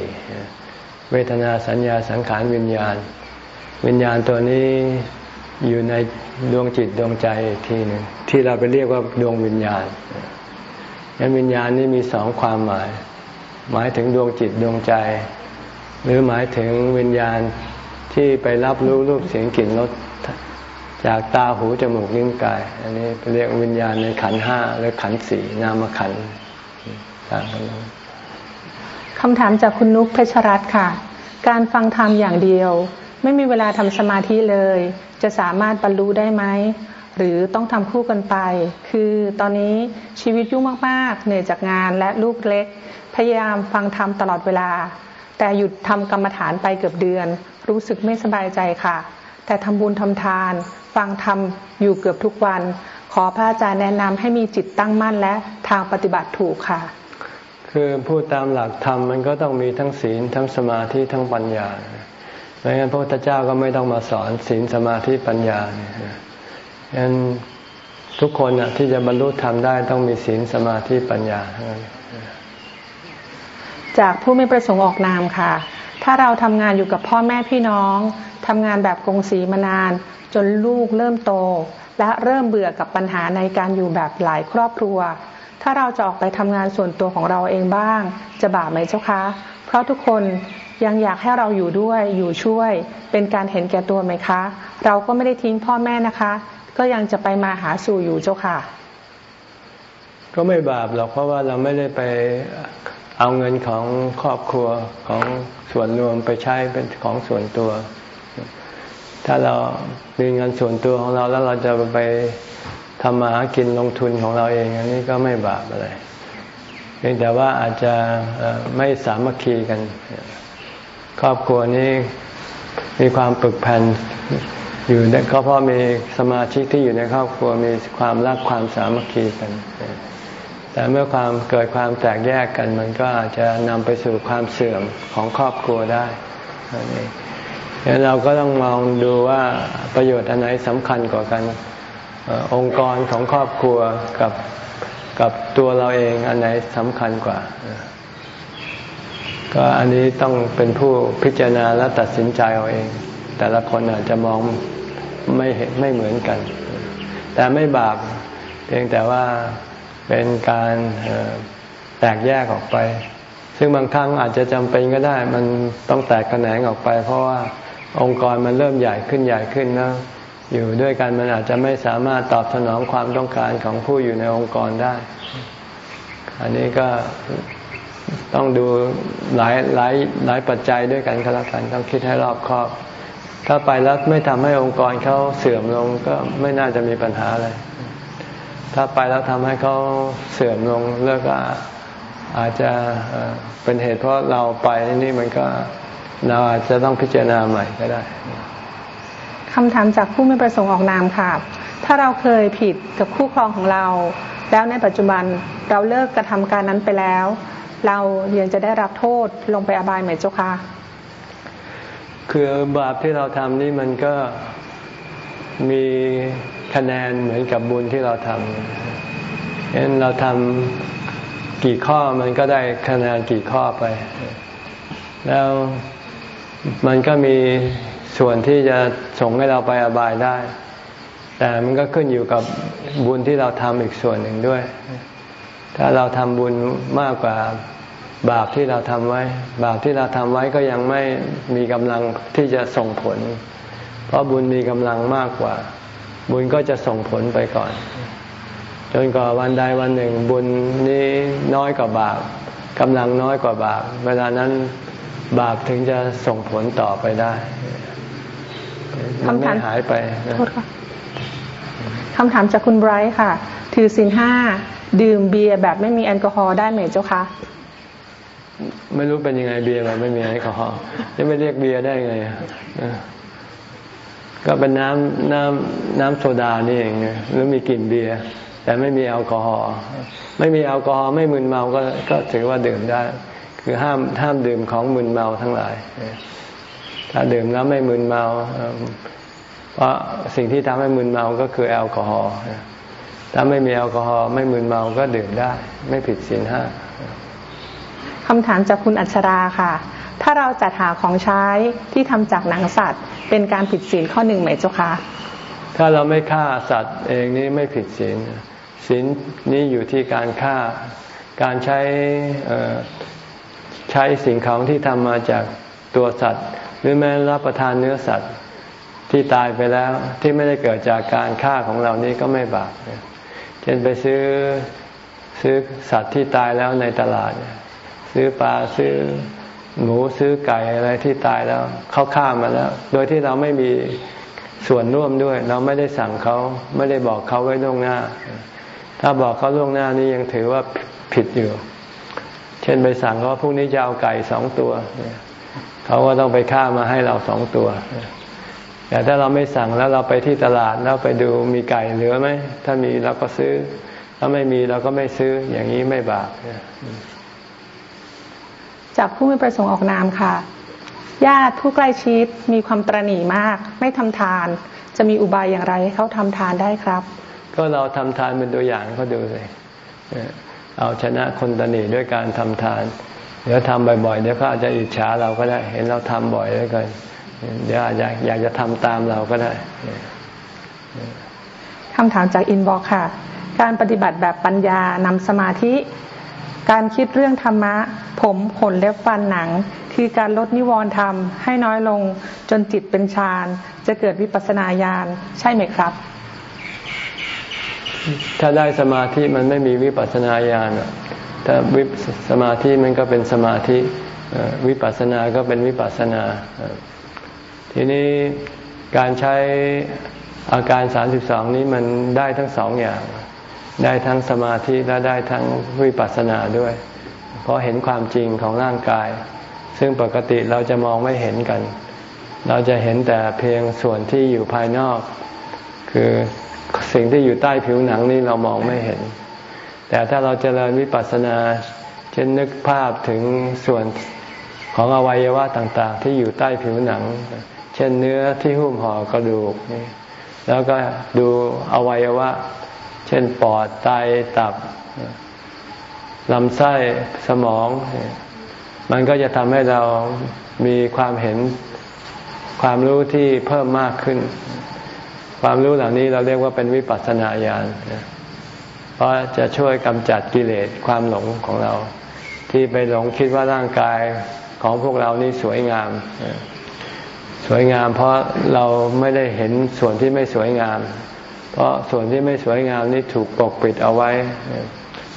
เวทนาสัญญาสังขารวิญญาณ วิญญาณตัวนี้อยู่ในดวงจิตดวงใจทีหนึ่งที่เราไปเรียกว่าดวงวิญญาณ นั้นวิญญาณนี้มีสองความหมาย หมายถึงดวงจิตดวงใจ หรือหมายถึงวิญญาณที่ไปรับรู้รูปเสียงกลิ่นรสจากตาหูจมูกลิ้นกาย อันนี้เรียกวิญญาณในขันห้าหรือขันสี่นามขันต่างกันคำถามจากคุณนุกเพชรรัตน์ค่ะ การฟังธรรมอย่างเดียว ไม่มีเวลาทำสมาธิเลย จะสามารถบรรลุได้ไหม หรือต้องทำคู่กันไป คือตอนนี้ชีวิตยุ่งมากๆ เหนื่อยจากงานและลูกเล็ก พยายามฟังธรรมตลอดเวลา แต่หยุดทำกรรมฐานไปเกือบเดือน รู้สึกไม่สบายใจค่ะ แต่ทำบุญทำทาน ฟังธรรมอยู่เกือบทุกวัน ขอพระอาจารย์แนะนำให้มีจิตตั้งมั่นและทางปฏิบัติถูกค่ะ คือพูดตามหลักธรรมมันก็ต้องมีทั้งศีลทั้งสมาธิทั้งปัญญาไม่งั้นพระพุทธเจ้าก็ไม่ต้องมาสอนศีลสมาธิปัญญาเนี่ย งั้นทุกคนที่จะบรรลุธรรมได้ต้องมีศีลสมาธิปัญญา จากผู้ไม่ประสงค์ออกนามค่ะ ถ้าเราทำงานอยู่กับพ่อแม่พี่น้องทำงานแบบกงสีมานาน จนลูกเริ่มโต และเริ่มเบื่อกับปัญหาในการอยู่แบบหลายครอบครัว ถ้าเราจะออกไปทำงานส่วนตัวของเราเองบ้าง จะบาปไหมเจ้าคะ เพราะทุกคนยังอยากให้เราอยู่ด้วยอยู่ช่วย เป็นการเห็นแก่ตัวไหมคะ เราก็ไม่ได้ทิ้งพ่อแม่นะคะ ก็ยังจะไปมาหาสู่อยู่เจ้าค่ะ ก็ไม่บาปหรอกเพราะว่าเราไม่ได้ไปเอาเงินของครอบครัวของส่วนรวมไปใช้เป็นของส่วนตัว ถ้าเรามีเงินส่วนตัวของเราแล้วเราจะไปทำมาหากินลงทุนของเราเองอันนี้ก็ไม่บาปอะไรเพียงแต่ว่าอาจจะไม่สามัคคีกัน ครอบครัวนี้มีความปึกแผ่น อยู่ก็เพราะมีสมาชิกที่อยู่ในครอบครัวมีความรักความสามัคคีกัน แต่เมื่อความเกิดความแตกแยกกัน มันก็อาจจะนำไปสู่ความเสื่อมของครอบครัวได้ดังนั้นเราก็ต้องมองดูว่าประโยชน์อันไหนสำคัญกว่ากันอองค์กรของครอบครัวกับกับตัวเราเองอันไหนสำคัญกว่า ก็อันนี้ต้องเป็นผู้พิจารณาและตัดสินใจเอาเอง แต่ละคนอาจจะมอง ไม่เห็นไม่เหมือนกัน แต่ไม่บาปเพียงแต่ว่าเป็นการแตกแยกออกไป ซึ่งบางครั้งอาจจะจำเป็นก็ได้ มันต้องแตกแขนงออกไป เพราะว่าองค์กรมันเริ่มใหญ่ขึ้นใหญ่ขึ้นนะอยู่ด้วยกันมันอาจจะไม่สามารถตอบสนองความต้องการของผู้อยู่ในองค์กรได้ อันนี้ก็ต้องดูหลายหลายหลายปัจจัยด้วยกันก็แล้วกันต้องคิดให้รอบคอบ ถ้าไปแล้วไม่ทำให้องค์กรเขาเสื่อมลงก็ไม่น่าจะมีปัญหาอะไร ถ้าไปแล้วทำให้เขาเสื่อมลงเลิกก็อาจจะเป็นเหตุเพราะเราไปนี่มันก็เราอาจจะต้องพิจารณาใหม่ก็ได้คำถามจากผู้ไม่ประสงค์ออกนามค่ะ ถ้าเราเคยผิดกับคู่ครองของเรา แล้วในปัจจุบันเราเลิกกระทำการนั้นไปแล้ว เรายังจะได้รับโทษลงไปอบายไหมเจ้าคะ คือบาปที่เราทำนี่มันก็มีคะแนนเหมือนกับบุญที่เราทำเห็นเราทำกี่ข้อมันก็ได้คะแนนกี่ข้อไป แล้วมันก็มีส่วนที่จะส่งให้เราไปอบายได้ แต่มันก็ขึ้นอยู่กับบุญที่เราทำอีกส่วนหนึ่งด้วย ถ้าเราทำบุญมากกว่า บาปที่เราทำไว้ บาปที่เราทำไว้ก็ยังไม่มีกำลังที่จะส่งผล เพราะบุญมีกำลังมากกว่า บุญก็จะส่งผลไปก่อน จนกว่าวันใดวันหนึ่ง บุญนี้น้อยกว่าบาปกำลังน้อยกว่าบาป เวลานั้นบาปถึงจะส่งผลต่อไปได้คำถามหายไปคำถามจากคุณไบรท์ค่ะ ถือศีลห้าดื่มเบียร์แบบไม่มีแอลกอฮอล์ได้ไหมเจ้าคะ ไม่รู้เป็นยังไงเบียร์แบบไม่มีแอลกอฮอล์จะไม่เรียกเบียร์ได้ไงก็เป็นน้ำน้ำน้ำโซดานี่เองหรือมีกลิ่นเบียร์แต่ไม่มีแอลกอฮอล์ไม่มีแอลกอฮอล์ไม่มึนเมาก็ก็ถือว่าดื่มได้ คือห้ามห้ามดื่มของมึนเมาทั้งหลาย ถ้าดื่มแล้วไม่มึนเมาเพราะสิ่งที่ทำให้มึนเมาก็คือแอลกอฮอล์ถ้าไม่มีแอลกอฮอล์ไม่มึนเมาก็ดื่มได้ ไม่ผิดศีลห้า คำถามจากคุณอัชราค่ะ ถ้าเราจัดหาของใช้ที่ทำจากหนังสัตว์ เป็นการผิดศีลข้อหนึ่งไหมเจ้าคะถ้าเราไม่ฆ่าสัตว์เองนี่ไม่ผิดศีลศีลนี้อยู่ที่การฆ่า การใช้ใช้สิ่งของที่ทำมาจากตัวสัตว์ หรือแม้รับประทานเนื้อสัตว์ที่ตายไปแล้วที่ไม่ได้เกิดจากการฆ่าของเรานี้ก็ไม่บาปเช่นไปซื้อซื้อสัตว์ที่ตายแล้วในตลาด ซื้อปลาซื้อหมูซื้อไก่อะไรที่ตายแล้วเขาฆ่ามาแล้ว โดยที่เราไม่มีส่วนร่วมด้วย เราไม่ได้สั่งเขาไม่ได้บอกเขาไว้ล่วงหน้า ถ้าบอกเขาล่วงหน้านี้ยังถือว่าผิดอยู่ เช่นไปสั่งเขาพรุ่งนี้จะเอาไก่สองตัวเขาก็ต้องไปฆ่ามาให้เราสองตัวแต่ถ้าเราไม่สั่งแล้วเราไปที่ตลาดแล้วไปดูมีไก่เหลือไหมถ้ามีเราก็ซื้อ ถ้าไม่มีเราก็ไม่ซื้ออย่างนี้ไม่บาป จากผู้ไม่ประสงค์ออกนามค่ะ ญาติผู้ใกล้ชิดมีความตรณีมาก ไม่ทำทาน จะมีอุบายอย่างไรให้เขาทำทานได้ครับ ก็เราทำทานเป็นตัวอย่างเขาดูเลยเอาชนะคนตนีด้วยการทำทาน เดี๋ยวทำบ่อยๆเดี๋ยวเขาอาจจะอิจฉาเราก็ได้ เห็นเราทำบ่อยแล้วกันเดี๋ยวอาจจะอยากจะทำตามเราก็ได้คำถามจากอินบอกค่ะ การปฏิบัติแบบปัญญานำสมาธิ การคิดเรื่องธรรมะ ผมขนเล็บฟันหนัง คือการลดนิวรณ์ธรรมให้น้อยลงจนจิตเป็นฌานจะเกิดวิปัสสนาญาณใช่ไหมครับ ถ้าได้สมาธิมันไม่มีวิปัสสนาญาณถ้าวิสมาธิมันก็เป็นสมาธิวิปัสสนาก็เป็นวิปัสสนา ทีนี้การใช้อาการ 32 นี้มันได้ทั้งสองอย่าง ได้ทั้งสมาธิและได้ทั้งวิปัสสนาด้วย เพราะเห็นความจริงของร่างกาย ซึ่งปกติเราจะมองไม่เห็นกัน เราจะเห็นแต่เพียงส่วนที่อยู่ภายนอก คือสิ่งที่อยู่ใต้ผิวหนังนี่เรามองไม่เห็น แต่ถ้าเราจเจริญวิปัสสนา เช่นนึกภาพถึงส่วนของอวัยวะต่าง ๆ ที่อยู่ใต้ผิวหนัง เช่นเนื้อที่หุ้มห่อกระดูกนี่แล้วก็ดูอวัยวะ เช่นปอดไตตับลำไส้สมอง มันก็จะทำให้เรามีความเห็นความรู้ที่เพิ่มมากขึ้น ความรู้เหล่านี้เราเรียกว่าเป็นวิปัสสนาญาณเพราะจะช่วยกำจัดกิเลสความหลงของเรา ที่ไปหลงคิดว่าร่างกายของพวกเรานี่สวยงาม สวยงามเพราะเราไม่ได้เห็นส่วนที่ไม่สวยงาม ราะส่วนที่ไม่สวยงามนี่ถูกปกปิดเอาไว้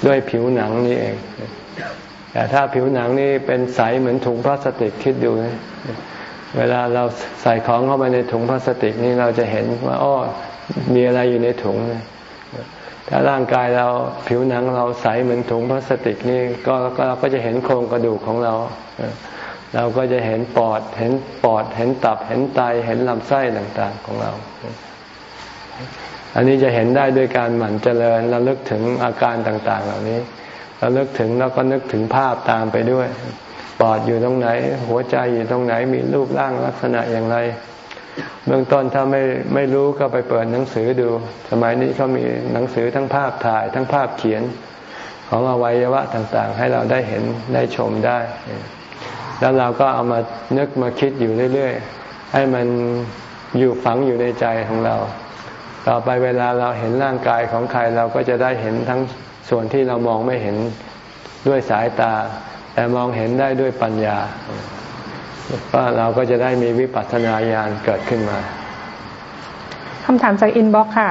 ด้วยผิวหนังนี่เอง แต่ถ้าผิวหนังนี่เป็นใสเหมือนถุงพลาสติกคิดดูนะเวลาเราใส่ของเข้าไปในถุงพลาสติกนี่เราจะเห็นว่าอ้อมีอะไรอยู่ในถุงถ้าร่างกายเราผิวหนังเราใสเหมือนถุงพลาสติกนี่ก็เราก็จะเห็นโครงกระดูกของเรา เราก็จะเห็นปอดเห็นปอด เห็นตับเห็นไตเห็นลำไส้ต่างๆของเรา อันนี้จะเห็นได้ด้วยการหมั่นเจริญระลึกถึงอาการต่างๆ เหล่านี้ระลึกถึงแล้วก็นึกถึงภาพตามไปด้วยปอดอยู่ตรงไหน หัวใจอยู่ตรงไหนมีรูปร่างลักษณะอย่างไร เบื้องต้นถ้าไม่ไม่รู้ก็ไปเปิดหนังสือดู สมัยนี้เขามีหนังสือทั้งภาพถ่ายทั้งภาพเขียนของอวัยวะต่างๆ ให้เราได้เห็นได้ชมได้ แล้วเราก็เอามานึกมาคิดอยู่เรื่อยๆ ให้มันอยู่ฝังอยู่ในใจของเรา ต่อไปเวลาเราเห็นร่างกายของใครเราก็จะได้เห็นทั้งส่วนที่เรามองไม่เห็นด้วยสายตา แต่มองเห็นได้ด้วยปัญญาว่าเราก็จะได้มีวิปัสสนาญาณเกิดขึ้นมาคำถามจากอินบ็อกค่ะ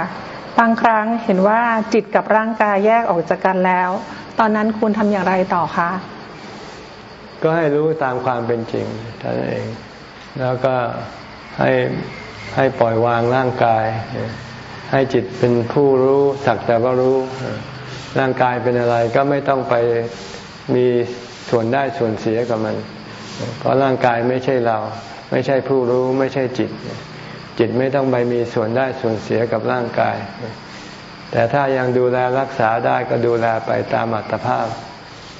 บางครั้งเห็นว่าจิตกับร่างกายแยกออกจากกันแล้ว ตอนนั้นคุณทำอย่างไรต่อคะก็ให้รู้ตามความเป็นจริงท่านเอง แล้วก็ให้ให้ปล่อยวางร่างกาย ให้จิตเป็นผู้รู้สักแต่ว่ารู้ ร่างกายเป็นอะไรก็ไม่ต้องไปมีส่วนได้ส่วนเสียกับมัน เพราะร่างกายไม่ใช่เรา ไม่ใช่ผู้รู้ไม่ใช่จิต จิตไม่ต้องไปมีส่วนได้ส่วนเสียกับร่างกาย แต่ถ้ายังดูแลรักษาได้ก็ดูแลไปตามอัตภาพ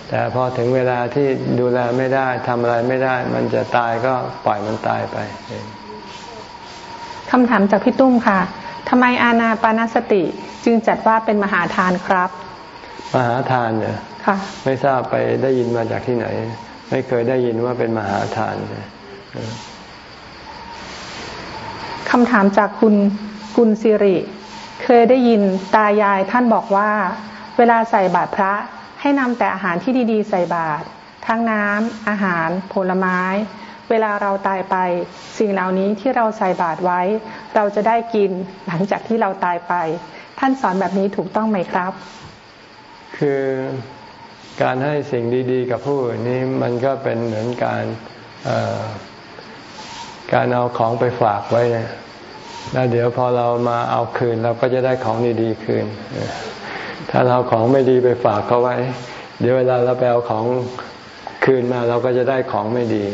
แต่พอถึงเวลาที่ดูแลไม่ได้ทำอะไรไม่ได้ มันจะตายก็ปล่อยมันตายไปคำถามจากพี่ตุ้มค่ะ ทำไมอาณาปานสติจึงจัดว่าเป็นมหาทานครับ มหาทานเนี่ยค่ะไม่ทราบไปได้ยินมาจากที่ไหน ไม่เคยได้ยินว่าเป็นมหาทานคำถามจากคุณกุลสิริ เคยได้ยินตายายท่านบอกว่า เวลาใส่บาตรพระให้นำแต่อาหารที่ดีๆ ใส่บาตรทั้งน้ำอาหารผลไม้ เวลาเราตายไป สิ่งเหล่านี้ที่เราใส่บาตรไว้ เราจะได้กินหลังจากที่เราตายไป ท่านสอนแบบนี้ถูกต้องไหมครับ คือการให้สิ่งดี ๆ กับผู้อื่นนี้มันก็เป็นเหมือนการการเอาของไปฝากไว้เนี่ยแล้วเดี๋ยวพอเรามาเอาคืนเราก็จะได้ของดีๆคืน ถ้าเราของไม่ดีไปฝากเขาไว้ เดี๋ยวเวลาเราไปเอาของคืนมาเราก็จะได้ของไม่ดี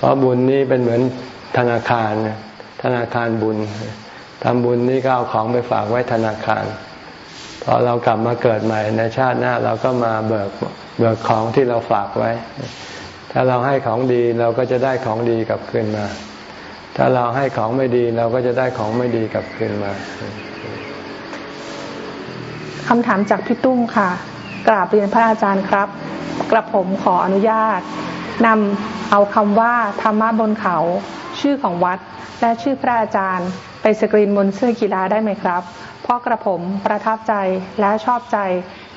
เพราะบุญนี้เป็นเหมือนธนาคาร ธนาคารบุญทำบุญนี่ก็เอาของไปฝากไว้ธนาคาร พอเรากลับมาเกิดใหม่ในชาติหน้าเราก็มาเบิกเบิกของที่เราฝากไว้ ถ้าเราให้ของดีเราก็จะได้ของดีกลับคืนมา ถ้าเราให้ของไม่ดีเราก็จะได้ของไม่ดีกลับคืนมาคำถามจากพี่ตุ้มค่ะ กราบเรียนพระอาจารย์ครับ กระผมขออนุญาต นำเอาคำว่าธรรมะบนเขา ชื่อของวัด และชื่อพระอาจารย์ ไปสกรีนบนเสื้อกีฬาได้ไหมครับผราะกระผมประทับใจและชอบใจ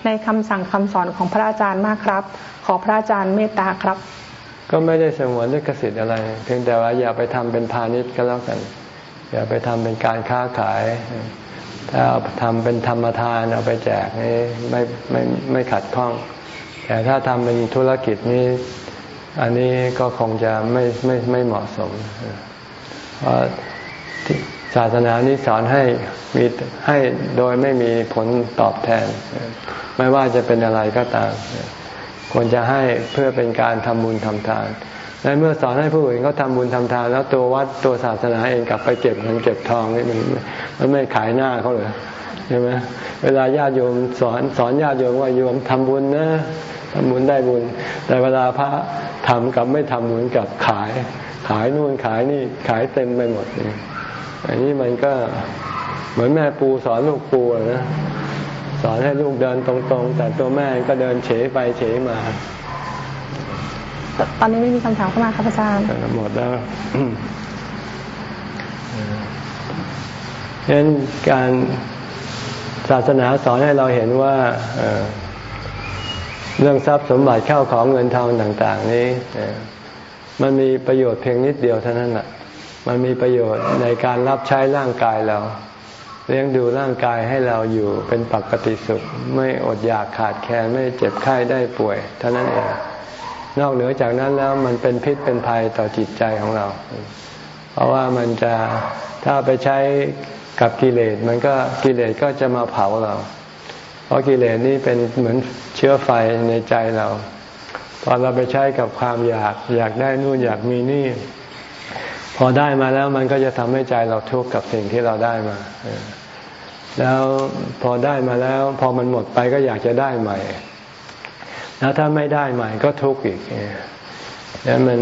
ในคำสั่งคำสอนของพระอาจารย์มากครับ ขอพระอาจารย์เมตตาครับ ก็ไม่ได้สงวนลิขสิทธิ์อะไร เพียงแต่ว่าอย่าไปทำเป็นพาณิชย์ก็แล้วกัน อย่าไปทำเป็นการค้าขาย ถ้าเอาทำเป็นธรรมทานเอาไปแจกนี่ไม่ไม่ไม่ขัดข้อง แต่ถ้าทำเป็นธุรกิจนี้ อันนี้ก็คงจะไม่ไม่ไม่เหมาะสม เพราะศาสนานี้สอนให้มีให้โดยไม่มีผลตอบแทน ไม่ว่าจะเป็นอะไรก็ตาม ควรจะให้เพื่อเป็นการทำบุญทำทานในเมื่อสอนให้ผู้อื่นเขาทาบุญทำทาน แล้วตัววัดตัวศาสนาเองกลับไปเก็บเงินเก็บทองนี่มันมันไม่ขายหน้าเขาเลยใช่ไหมเวลาญาติโยมสอนสอนญาติโยมว่าโยมทำบุญนะ ทำบุญได้บุญ แต่เวลาพระทำกับไม่ทำบุญกับขาย ขายนู่นขายนี่ขายเต็มไปหมดนี่อันนี้มันก็เหมือนแม่ปูสอนลูกปูนะสอนให้ลูกเดินตรงๆ แต่ตัวแม่ก็เดินเฉยไปเฉยมา ตอนนี้ไม่มีคำถามเข้ามาครับอาจารย์หมดแล้วฉะนั้นการศาสนาสอนให้เราเห็นว่า เรื่องทรัพย์สมบัติเข้าของเงินทองต่าง ๆ นี้มันมีประโยชน์เพียงนิดเดียวเท่านั้นแหละมันมีประโยชน์ในการรับใช้ร่างกายเรา เลี้ยงดูร่างกายให้เราอยู่เป็นปกติสุข ไม่อดอยากขาดแคลนไม่เจ็บไข้ได้ป่วยเท่านั้นเองนอกเหนือจากนั้นแล้วมันเป็นพิษเป็นภัยต่อจิตใจของเรา เพราะว่ามันจะถ้าไปใช้กับกิเลสมันก็กิเลสก็จะมาเผาเรา ราะกิเลสนี่เป็นเหมือนเชื้อไฟในใจเรา พอเราไปใช้กับความอยาก อยากได้นู่นอยากมีนี่ พอได้มาแล้วมันก็จะทำให้ใจเราทุกข์กับสิ่งที่เราได้มา แล้วพอได้มาแล้ว พอมันหมดไปก็อยากจะได้ใหม่ แล้วถ้าไม่ได้ใหม่ก็ทุกข์อีกนี่มัน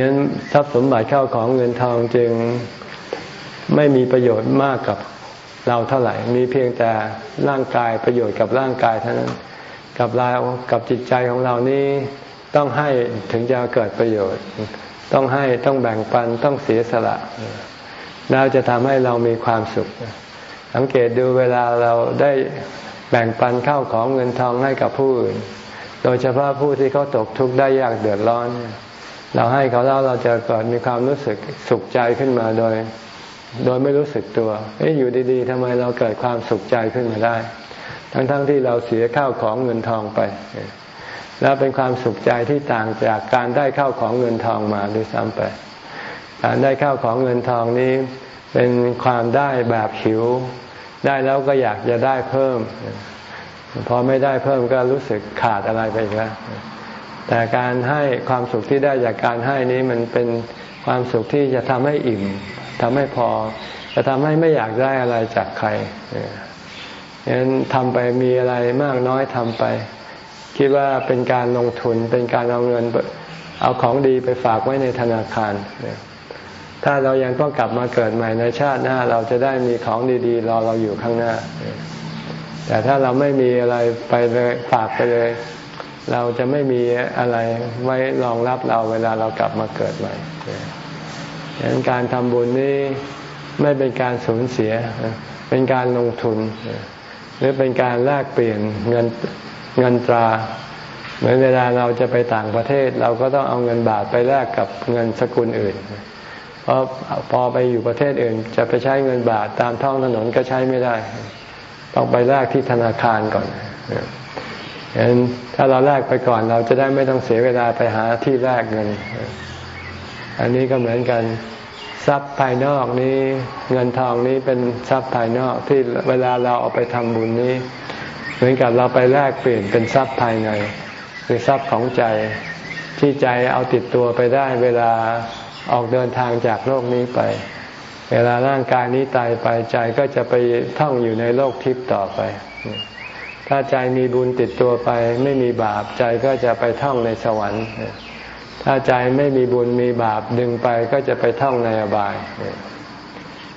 งั้นทรัพย์สมบัติเข้าของเงินทองจึงไม่มีประโยชน์มากกับ เราเท่าไหร่ มีเพียงแต่ร่างกายประโยชน์กับร่างกายเท่านั้น กับเรากับจิตใจของเรานี้ต้องให้ถึงจะเกิดประโยชน์ ต้องให้ต้องแบ่งปันต้องเสียสละแล้วจะทำให้เรามีความสุข สังเกตดูเวลาเราได้แบ่งปันเข้าของเงินทองให้กับผู้อื่น โดยเฉพาะผู้ที่เขาตกทุกข์ได้ยากเดือดร้อน เราให้เขาแล้วเราจะเกิดมีความรู้สึกสุขใจขึ้นมาโดย โดยไม่รู้สึกตัว เอ๊ะอยู่ดีๆทำไมเราเกิดความสุขใจขึ้นมาได้ ทั้งๆทที่เราเสียข้าวของเงินทองไป แล้วเป็นความสุขใจที่ต่างจากการได้ข้าวของเงินทองมาด้วยซ้ำไป การได้ข้าวของเงินทองนี้เป็นความได้แบบหิว ได้แล้วก็อยากจะได้เพิ่ม พอไม่ได้เพิ่มก็รู้สึกขาดอะไรไปอีกแล้วแต่การให้ความสุขที่ได้จากการให้นี้มันเป็นความสุขที่จะทำให้อิ่ม ทำให้พอ จะทำให้ไม่อยากได้อะไรจากใครฉะนั้นทำไปมีอะไรมากน้อยทำไป คิดว่าเป็นการลงทุนเป็นการเอาเงินเอาของดีไปฝากไว้ในธนาคาร ถ้าเรายังต้องกลับมาเกิดใหม่ในชาติหน้า เราจะได้มีของดีๆรอเราอยู่ข้างหน้า แต่ถ้าเราไม่มีอะไรไปเลยฝากไปเลย เราจะไม่มีอะไรไว้รองรับเราเวลาเรากลับมาเกิดใหม่ ดังนั้นการทำบุญนี้ไม่เป็นการสูญเสีย เป็นการลงทุน หรือเป็นการแลกเปลี่ยนเงินเงินตรา เหมือนเวลาเราจะไปต่างประเทศ เราก็ต้องเอาเงินบาทไปแลกกับเงินสกุลอื่น เพราะพอไปอยู่ประเทศอื่น จะไปใช้เงินบาทตามท้องถนนก็ใช้ไม่ได้ ต้องไปแลกที่ธนาคารก่อนฉะนั้นถ้าเราแลกไปก่อนเราจะได้ไม่ต้องเสียเวลาไปหาที่แลกเงิน อันนี้ก็เหมือนกันทรัพย์ภายนอกนี้เงินทองนี้เป็นทรัพย์ภายนอกที่เวลาเราเอาไปทำบุญนี้ เหมือนกับเราไปแลกเปลี่ยนเป็นทรัพย์ภายใน คือทรัพย์ของใจที่ใจเอาติดตัวไปได้ เวลาออกเดินทางจากโลกนี้ไป เวลาร่างกายนี้ตายไปใจก็จะไปท่องอยู่ในโลกทิพย์ต่อไป ถ้าใจมีบุญติดตัวไป ไม่มีบาปใจก็จะไปท่องในสวรรค์ ถ้าใจไม่มีบุญมีบาปดึงไปก็จะไปท่องในอบาย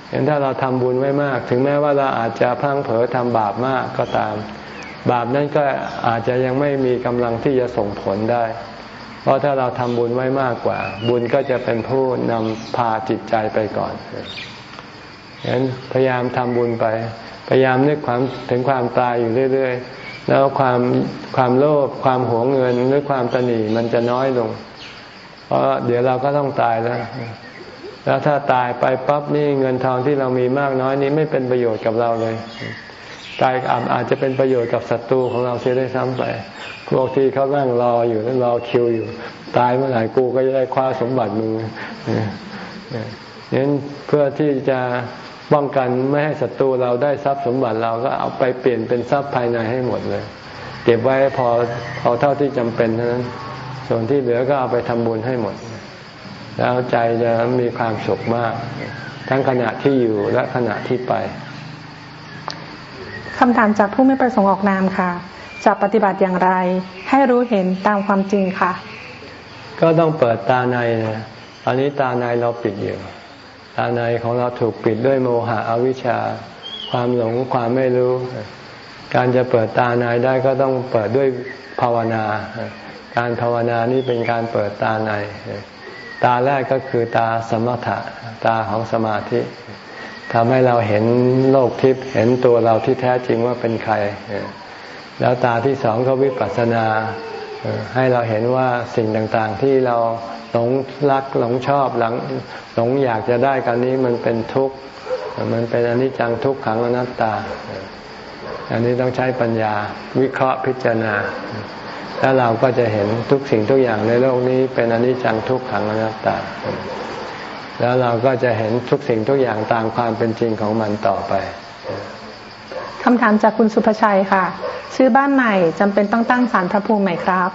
เห็นถ้าเราทำบุญไว้มาก ถึงแม้ว่าเราอาจจะพังเผลอทำบาปมากก็ตาม บาปนั้นก็อาจจะยังไม่มีกำลังที่จะส่งผลได้ เพราะถ้าเราทำบุญไว้มากกว่า บุญก็จะเป็นผู้นำพาจิตใจไปก่อนงั้นพยายามทำบุญไป พยายามนึกความถึงความตายอยู่เรื่อย ๆ แล้วความความโลภความหวงเงินหรือความตนีมันจะน้อยลง เพราะเดี๋ยวเราก็ต้องตายแล้ว แล้วถ้าตายไปปั๊บนี่เงินทองที่เรามีมากน้อยนี้ไม่เป็นประโยชน์กับเราเลย ตายอาจจะเป็นประโยชน์กับศัตรูของเราเสียได้ซ้ำไป พวกที่เขานั่งรออยู่นั่งรอคิวอยู่ ตายเมื่อไหร่กูก็จะได้คว้าสมบัติมึงนั้นเพื่อที่จะป้องกันไม่ให้ศัตรูเราได้ทรัพย์สมบัติเราก็เอาไปเปลี่ยนเป็นทรัพย์ภายในให้หมดเลย เก็บไว้พอพอเท่าที่จำเป็นเท่านั้น ส่วนที่เหลือก็เอาไปทำบุญให้หมด แล้วใจจะมีความสุขมาก ทั้งขณะที่อยู่และขณะที่ไปคำถามจากผู้ไม่ประสงค์ออกนามค่ะ จะปฏิบัติอย่างไร ให้รู้เห็นตามความจริงค่ะ ก็ต้องเปิดตาในนะตอนนี้ตาในเราปิดอยู่ ตาในของเราถูกปิดด้วยโมหะอวิชชา ความหลงความไม่รู้ การจะเปิดตาในได้ก็ต้องเปิดด้วยภาวนา การภาวนานี่เป็นการเปิดตาใน ตาแรกก็คือตาสมถะตาของสมาธิทำให้เราเห็นโลกทิพย์เห็นตัวเราที่แท้จริงว่าเป็นใคร แล้วตาที่สองก็วิปัสสนาให้เราเห็นว่าสิ่งต่างๆที่เราหลงรักหลงชอบหลังหลงอยากจะได้กันนี้มันเป็นทุกข์มันเป็นอนิจจังทุกขังอนัตตา อันนี้ต้องใช้ปัญญาวิเคราะห์พิจารณา แล้วเราก็จะเห็นทุกสิ่งทุกอย่างในโลกนี้เป็นอนิจจังทุกขังอนัตตา แล้วเราก็จะเห็นทุกสิ่งทุกอย่างตามความเป็นจริงของมันต่อไปคำถามจากคุณสุภชัยค่ะ ซื้อบ้านใหม่จำเป็นต้องตั้งศาลพระภูมิไหมครับ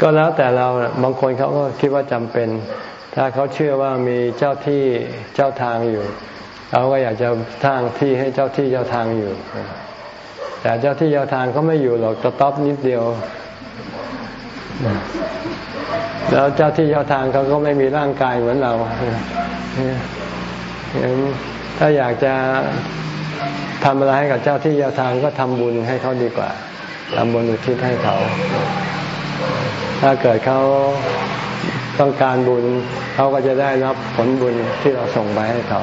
ก็แล้วแต่เราบางคนเขาก็คิดว่าจำเป็น ถ้าเขาเชื่อว่ามีเจ้าที่เจ้าทางอยู่เขาก็อยากจะสร้างที่ให้เจ้าที่เจ้าทางอยู่ แต่เจ้าที่เจ้าทางเขาไม่อยู่หรอกจะต๊อบนิดเดียว แล้วเจ้าที่เจ้าทางเขาก็ไม่มีร่างกายเหมือนเราถ้าอยากจะทำอะไรให้กับเจ้าที่เจ้าทางก็ทำบุญให้เขาดีกว่าทำบุญอุทิศให้เขา ถ้าเกิดเขา ต้องการบุญเขาก็จะได้รับผลบุญที่เราส่งไปให้เขา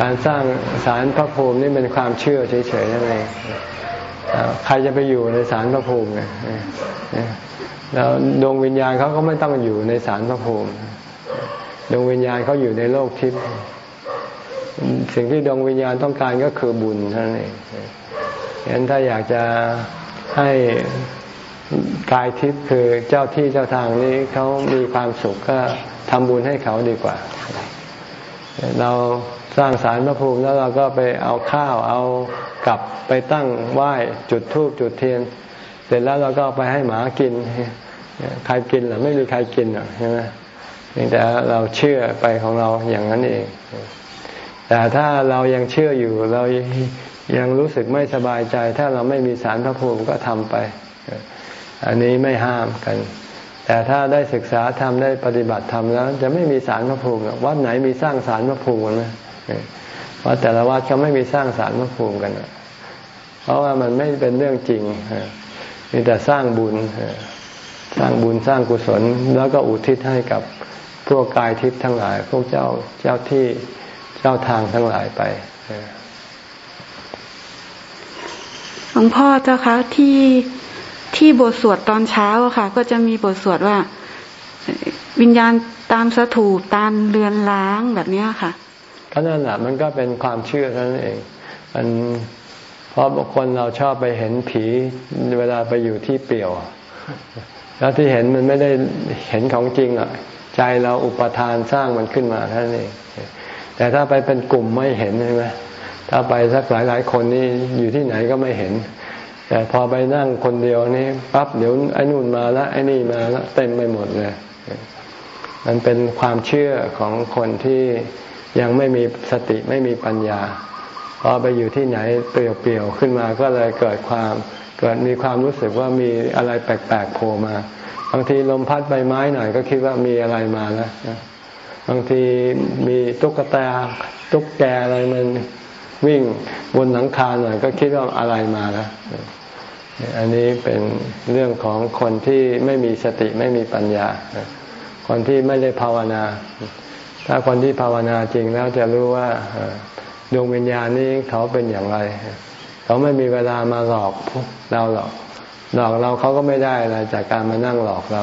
การสร้างสารพระภูมินี่เป็นความเชื่อเฉยๆนั่นเองใครจะไปอยู่ในสารพระภูมิเนี่ยแล้วดวงวิญญาณเขาก็ไม่ต้องอยู่ในสารพระภูมิดวงวิญญาณเขาอยู่ในโลกทิพย์สิ่งที่ดวงวิญญาณต้องการก็คือบุญนั่นเองฉะนั้นถ้าอยากจะให้ กายทิพย์คือเจ้าที่เจ้าทางนี้เขามีความสุขก็ทำบุญให้เขาดีกว่า เราสร้างสารพระภูมิแล้วเราก็ไปเอาข้าวเอากลับไปตั้งไหว้จุดธูปจุดเทียน เสร็จแล้วเราก็ไปให้หมากิน ใครกินหรือไม่มีใครกินหรอกใช่ไหมแต่เราเชื่อไปของเราอย่างนั้นเอง แต่ถ้าเรายังเชื่ออยู่เรายังรู้สึกไม่สบายใจ ถ้าเราไม่มีสารพระภูมิก็ทำไป อันนี้ไม่ห้ามกัน แต่ถ้าได้ศึกษาทำได้ปฏิบัติธรรมแล้ว จะไม่มีสารพระภูมิวัดไหนมีสร้างสารพระภูมิไหมวัดแต่ละวัดเขาไม่มีสร้างสารพระภูมิกันเพราะว่ามันไม่เป็นเรื่องจริงมีแต่สร้างบุญสร้างบุญสร้างกุศล แล้วก็อุทิศให้กับพวกกายทิพย์ทั้งหลาย พวกเจ้าเจ้าที่เจ้าทางทั้งหลายไปหลวงพ่อเจ้าคะที่ ที่บทสวดตอนเช้าค่ะ ก็จะมีบทสวดว่า วิญญาณตามสถูปตามเรือนล้างแบบนี้ค่ะก็นั่นแหละมันก็เป็นความเชื่อนั้นเองมันเพราะบุคคลเราชอบไปเห็นผีเวลาไปอยู่ที่เปี่ยว แล้วที่เห็นมันไม่ได้เห็นของจริงอะ ใจเราอุปทานสร้างมันขึ้นมาท่านนเอง แต่ถ้าไปเป็นกลุ่มไม่เห็นใช่ไหมถ้าไปสักหลายหลายคนนี่อยู่ที่ไหนก็ไม่เห็น แต่พอไปนั่งคนเดียวนี่ปั๊บเดี๋ยวไอ้นู่นมาล้วไอ้นี่มาล้วเต็มไปหมดเลยมันเป็นความเชื่อของคนที่ยังไม่มีสติไม่มีปัญญา พอไปอยู่ที่ไหนเปลี่ยวๆขึ้นมาก็เลยเกิดความเกิดมีความรู้สึกว่ามีอะไรแปลกๆโผล่มาบางทีลมพัดใบไม้หน่อยก็คิดว่ามีอะไรมาแล้วบางทีมีตุ๊กตาตุ๊กแกอะไรมันวิ่งบนหลังคาหน่อยก็คิดว่าอะไรมาแล้ว อันนี้เป็นเรื่องของคนที่ไม่มีสติไม่มีปัญญา คนที่ไม่ได้ภาวนา ถ้าคนที่ภาวนาจริงแล้วจะรู้ว่าดวงวิญญาณนี้เขาเป็นอย่างไร เขาไม่มีเวลามาหลอกเราหรอก หลอกเราเขาก็ไม่ได้อะไรจากการมานั่งหลอกเรา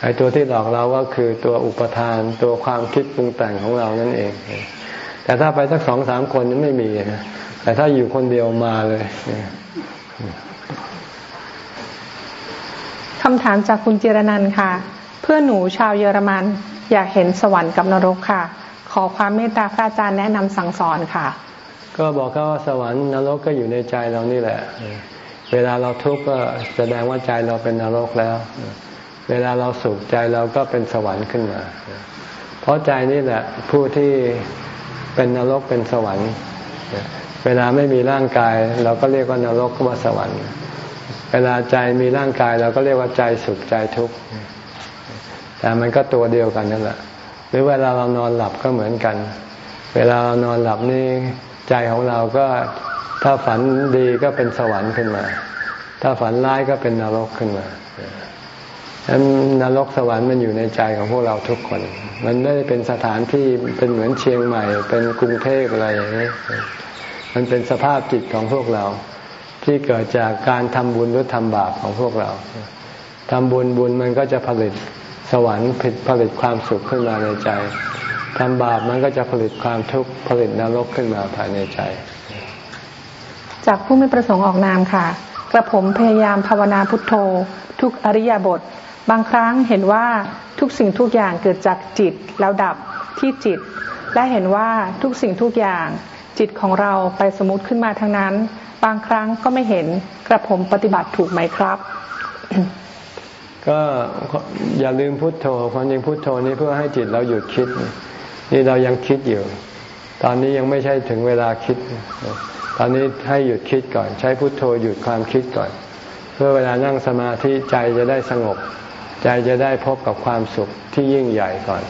ไอ้ตัวที่หลอกเราก็คือตัวอุปทานตัวความคิดปรุงแต่งของเรานั่นเอง แต่ถ้าไปสักสองสามคนนั้นไม่มีนะแต่ถ้าอยู่คนเดียวมาเลย คำถามจากคุณจิรนันค่ะ เพื่อหนูชาวเยอรมันอยากเห็นสวรรค์กับนรกค่ะ ขอความเมตตาพระอาจารย์แนะนำสั่งสอนค่ะ ก็บอกเขาว่าสวรรค์นรกก็อยู่ในใจเรานี่แหละ เวลาเราทุกข์ก็แสดงว่าใจเราเป็นนรกแล้ว เวลาเราสุขใจเราก็เป็นสวรรค์ขึ้นมา เพราะใจนี่แหละผู้ที่เป็นนรกเป็นสวรรค์ เวลาไม่มีร่างกาย เราก็เรียกว่านรกว่าสวรรค์ เวลาใจมีร่างกายเราก็เรียกว่าใจสุขใจทุกข์แต่มันก็ตัวเดียวกันนั่นแหละ หรือเวลาเรานอนหลับก็เหมือนกัน เวลาเรานอนหลับนี่ใจของเราก็ถ้าฝันดีก็เป็นสวรรค์ขึ้นมา ถ้าฝันร้ายก็เป็นนรกขึ้นมาฉะนั้นนรกสวรรค์มันอยู่ในใจของพวกเราทุกคน มันไม่ได้เป็นสถานที่เป็นเหมือนเชียงใหม่ เป็นกรุงเทพอะไรอย่างนี้มันเป็นสภาพจิตของพวกเรา ที่เกิดจากการทำบุญหรือทำบาปของพวกเราทำบุญบุญมันก็จะผลิตสวรรค์ผลิตความสุขขึ้นมาในใจทำบาปมันก็จะผลิตความทุกข์ผลิตนรกขึ้นมาภายในใจ จากผู้ไม่ประสงค์ออกนามค่ะ กระผมพยายามภาวนาพุทโธ ทุกอริยบท บางครั้งเห็นว่าทุกสิ่งทุกอย่างเกิดจากจิตแล้วดับที่จิต และเห็นว่าทุกสิ่งทุกอย่างจิตของเราไปสมมติขึ้นมาทั้งนั้น บางครั้งก็ไม่เห็นกระผมปฏิบัติถูกไหมครับ ก็อย่าลืมพุทโธความจริงพุทโธนี้เพื่อให้จิตเราหยุดคิด นี่เรายังคิดอยู่ ตอนนี้ยังไม่ใช่ถึงเวลาคิด ตอนนี้ให้หยุดคิดก่อน ใช้พุทโธหยุดความคิดก่อน เพื่อเวลานั่งสมาธิใจจะได้สงบ ใจจะได้พบกับความสุขที่ยิ่งใหญ่ก่อน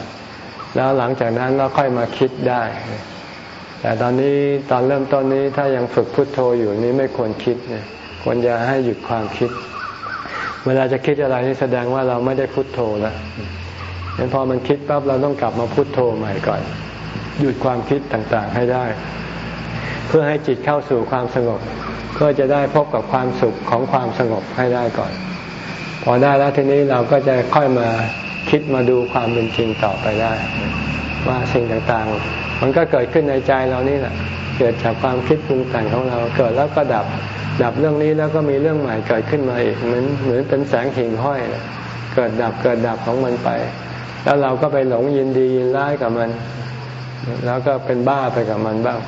แล้วหลังจากนั้นเราค่อยมาคิดได้ แต่ตอนนี้ตอนเริ่มต้นนี้ถ้ายังฝึกพุทโธอยู่นี้ไม่ควรคิดเนี่ยควรจะให้หยุดความคิด เวลาจะคิดอะไรนี่แสดงว่าเราไม่ได้พุทโธแล้วงั้นพอมันคิดปั๊บเราต้องกลับมาพุทโธใหม่ก่อน หยุดความคิดต่างๆให้ได้ เพื่อให้จิตเข้าสู่ความสงบ เพื่อจะได้พบกับความสุขของความสงบให้ได้ก่อน พอได้แล้วทีนี้เราก็จะค่อยมาคิดมาดูความเป็นจริงต่อไปได้ ว่าสิ่งต่างๆ มันก็เกิดขึ้นในใจเรานี่แหละ เกิดจากความคิดปรุงแต่งของเรา เกิดแล้วก็ดับ ดับเรื่องนี้แล้วก็มีเรื่องใหม่เกิดขึ้นมาอีก เหมือนเหมือนเป็นแสงหิ่งห้อย เกิดดับเกิดดับของมันไป แล้วเราก็ไปหลงยินดียินร้ายกับมัน แล้วก็เป็นบ้าไปกับมันบ้าง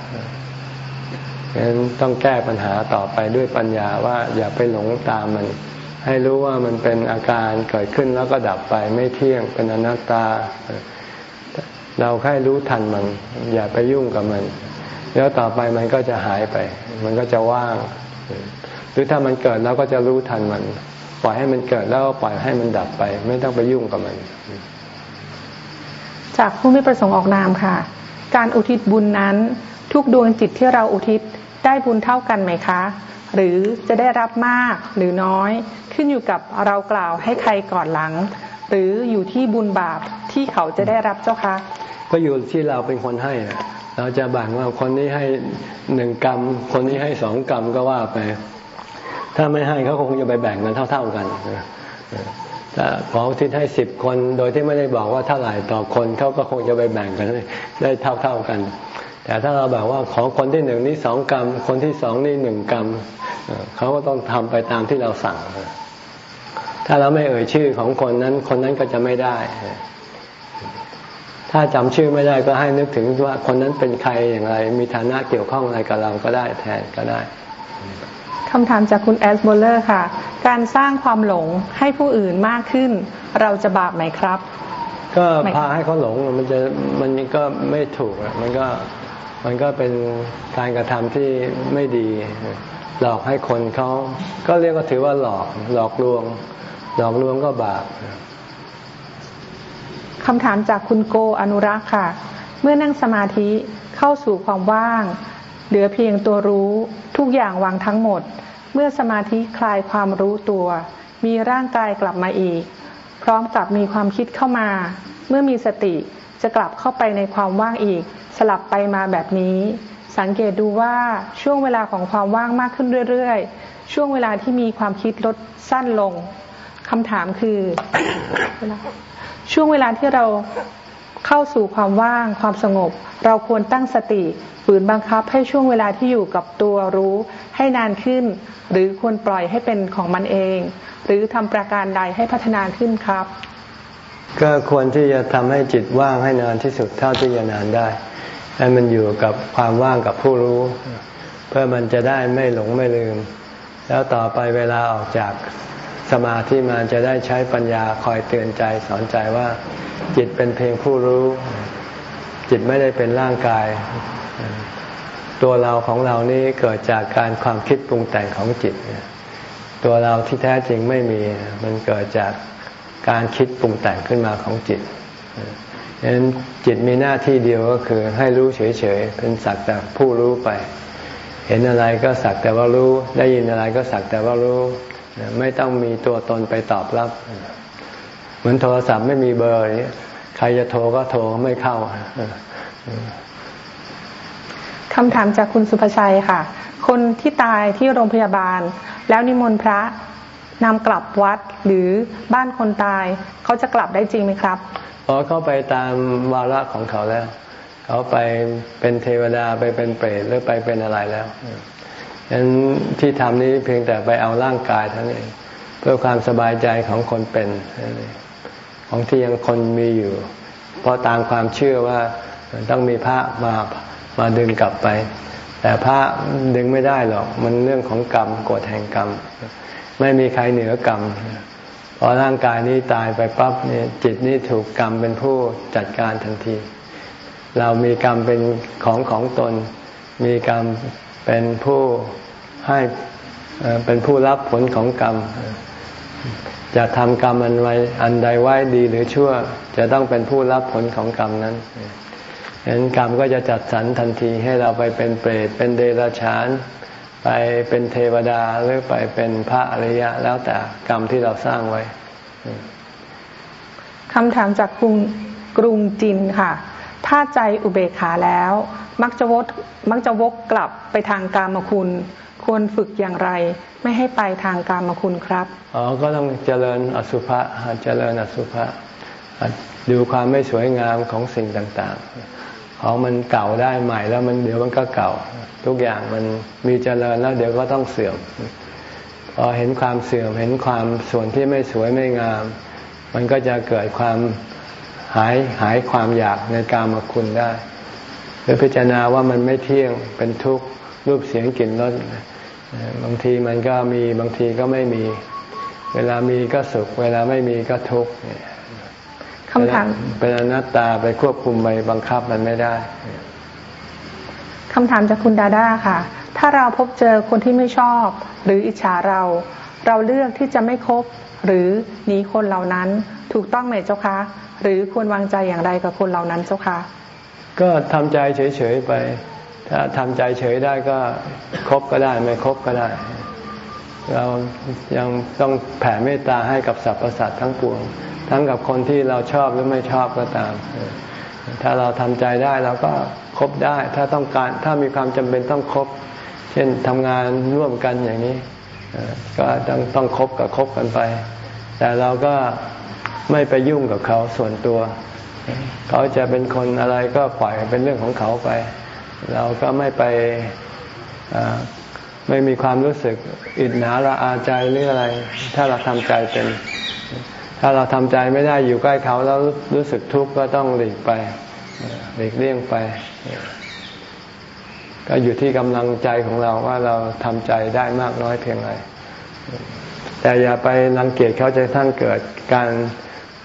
ฉะนั้นต้องแก้ปัญหาต่อไปด้วยปัญญาว่าอย่าไปหลงตามมัน ให้รู้ว่ามันเป็นอาการเกิดขึ้นแล้วก็ดับไปไม่เที่ยงเป็นอนัตตา เราแค่รู้ทันมัน อย่าไปยุ่งกับมัน แล้วต่อไปมันก็จะหายไป มันก็จะว่าง หรือถ้ามันเกิดเราก็จะรู้ทันมัน ปล่อยให้มันเกิดแล้วปล่อยให้มันดับไป ไม่ต้องไปยุ่งกับมัน จากผู้ไม่ประสงค์ออกนามค่ะ การอุทิศบุญนั้น ทุกดวงจิตที่เราอุทิศได้บุญเท่ากันไหมคะ หรือจะได้รับมากหรือน้อย ขึ้นอยู่กับเรากล่าวให้ใครก่อนหลัง หรืออยู่ที่บุญบาปที่เขาจะได้รับเจ้าคะ ก็อยู่ที่เราเป็นคนให้ เราจะแบ่งว่าคนนี้ให้หนึ่งกรรม คนนี้ให้สองกรรมก็ว่าไป ถ้าไม่ให้เขาคงจะไปแบ่งกันเท่า ๆกันถ้าขอทิศให้สิบคน โดยที่ไม่ได้บอกว่าเท่าไหร่ต่อคนเขาก็คงจะไปแบ่งกันได้เท่า ๆกัน แต่ถ้าเราแบบว่าของคนที่หนึ่งนี่สองกรรม คนที่สองนี่หนึ่งกรรมเขาก็ต้องทำไปตามที่เราสั่ง ถ้าเราไม่เอ่ยชื่อของคนนั้น คนนั้นก็จะไม่ได้ ถ้าจำชื่อไม่ได้ก็ให้นึกถึงว่าคนนั้นเป็นใครอย่างไร มีฐานะเกี่ยวข้องอะไรกับเราก็ได้แทนก็ได้คำถามจากคุณแอสโบเลอร์ค่ะ การสร้างความหลงให้ผู้อื่นมากขึ้น เราจะบาปไหมครับ ก็พาให้เขาหลงมันจะมันก็ไม่ถูกมันก็มันก็เป็นการกระทำที่ไม่ดี หลอกให้คนเขาก็เรียกว่าถือว่าหลอกหลอกลวง หลอกลวงก็บาป คำถามจากคุณโกอนุรักษ์ค่ะ เมื่อนั่งสมาธิเข้าสู่ความว่าง เหลือเพียงตัวรู้ทุกอย่างวางทั้งหมด เมื่อสมาธิคลายความรู้ตัว มีร่างกายกลับมาอีก พร้อมกับมีความคิดเข้ามา เมื่อมีสติจะกลับเข้าไปในความว่างอีก สลับไปมาแบบนี้ สังเกตดูว่าช่วงเวลาของความว่างมากขึ้นเรื่อยๆ ช่วงเวลาที่มีความคิดลดสั้นลงคำถามคือ ช่วงเวลาที่เราเข้าสู่ความว่างความสงบ เราควรตั้งสติฝืนบังคับให้ช่วงเวลาที่อยู่กับตัวรู้ให้นานขึ้น หรือควรปล่อยให้เป็นของมันเอง หรือทำประการใดให้พัฒนาขึ้นครับ ก็ควรที่จะทำให้จิตว่างให้นานที่สุดเท่าที่จะนานได้ให้มันอยู่กับความว่างกับผู้รู้ เพื่อมันจะได้ไม่หลงไม่ลืม แล้วต่อไปเวลาออกจาก สมาธิมาจะได้ใช้ปัญญาคอยเตือนใจสอนใจว่า จิตเป็นเพียงผู้รู้ จิตไม่ได้เป็นร่างกาย ตัวเราของเรานี้เกิดจากการความคิดปรุงแต่งของจิต ตัวเราที่แท้จริงไม่มี มันเกิดจากการคิดปรุงแต่งขึ้นมาของจิตดังนั้นจิตมีหน้าที่เดียวก็คือให้รู้เฉยๆเป็นสักแต่ผู้รู้ไป เห็นอะไรก็สักแต่ว่ารู้ ได้ยินอะไรก็สักแต่ว่ารู้ ไม่ต้องมีตัวตนไปตอบรับ เหมือนโทรศัพท์ไม่มีเบอร์ใครจะโทรก็โทรไม่เข้าคำถามจากคุณสุภชัยค่ะ คนที่ตายที่โรงพยาบาล แล้วนิมนต์พระนำกลับวัดหรือบ้านคนตาย เขาจะกลับได้จริงไหมครับอ๋อเขาไปตามวาระของเขาแล้ว เขาไปเป็นเทวดาไปเป็นเปรตหรือไปเป็นอะไรแล้ว ฉะนั้นที่ทำนี้เพียงแต่ไปเอาร่างกายเท่านั้นเองเพื่อความสบายใจของคนเป็น ของที่ยังคนมีอยู่ เพราะตามความเชื่อว่าต้องมีพระมามาดึงกลับไป แต่พระดึงไม่ได้หรอก มันเรื่องของกรรมกฎแห่งกรรม ไม่มีใครเหนือกรรมพอร่างกายนี้ตายไปปั๊บเนี่ยจิตนี้ถูกกรรมเป็นผู้จัดการทันที เรามีกรรมเป็นของของตน มีกรรม เป็นผู้ให้เป็นผู้รับผลของกรรม จะทำกรรมอันไว้อันใดไว้ดีหรือชั่ว จะต้องเป็นผู้รับผลของกรรมนั้นเห็นกรรมก็จะจัดสรรทันทีให้เราไปเป็นเปรตเป็นเดรัจฉาน ไปเป็นเทวดาหรือไปเป็นพระอริยะ แล้วแต่กรรมที่เราสร้างไว้คำถามจากกรุงกรุงจินค่ะ ถ้าใจอุเบกขาแล้ว มักจะวกมักจะวกกลับไปทางกามคุณ ควรฝึกอย่างไร ไม่ให้ไปทางกามคุณครับอ๋อก็ต้องเจริญอสุภะเจริญอสุภะดูความไม่สวยงามของสิ่งต่างๆ ของมันเก่าได้ใหม่แล้วมันเดี๋ยวมันก็เก่า ทุกอย่างมันมีเจริญแล้วเดี๋ยวก็ต้องเสื่อมพอเห็นความเสื่อมเห็นความส่วนที่ไม่สวยไม่งาม มันก็จะเกิดความ หายหายความอยากในการมาคุณได้ หรือพิจารณาว่ามันไม่เที่ยงเป็นทุกข์รูปเสียงกลิ่นรสบางทีมันก็มีบางทีก็ไม่มี เวลามีก็สุข เวลาไม่มีก็ทุกข์คำถามเป็นอนัตตาไปควบคุมไปบังคับมันไม่ได้คำถามจากคุณดาด้าค่ะ ถ้าเราพบเจอคนที่ไม่ชอบ หรืออิจฉาเรา เราเลือกที่จะไม่คบ หรือหนีคนเหล่านั้นถูกต้องไหมเจ้าคะ หรือควรวางใจอย่างไรกับคนเหล่านั้นเจ้าคะ ก็ทำใจเฉยๆไป ถ้าทำใจเฉยได้ก็คบก็ได้ไม่คบก็ได้ เรายังต้องแผ่เมตตาให้กับสรรพสัตว์ทั้งปวง ทั้งกับคนที่เราชอบหรือไม่ชอบก็ตาม ถ้าเราทำใจได้เราก็คบได้ ถ้าต้องการถ้ามีความจำเป็นต้องคบ เช่นทำงานร่วมกันอย่างนี้ก็ต้องต้องคบกับคบกันไป แต่เราก็ไม่ไปยุ่งกับเขาส่วนตัว เขาจะเป็นคนอะไรก็ปล่อยเป็นเรื่องของเขาไป เราก็ไม่ไปไม่มีความรู้สึกอิดหนาละอาใจหรืออะไร ถ้าเราทำใจเป็น ถ้าเราทำใจไม่ได้อยู่ใกล้เขาแล้วรู้สึกทุกข์ก็ต้องหลีกไปหลีกเลี่ยงไป ก็อยู่ที่กำลังใจของเราว่าเราทำใจได้มากน้อยเพียงไร แต่อย่าไปรังเกียจเขาจะทั้งเกิดการ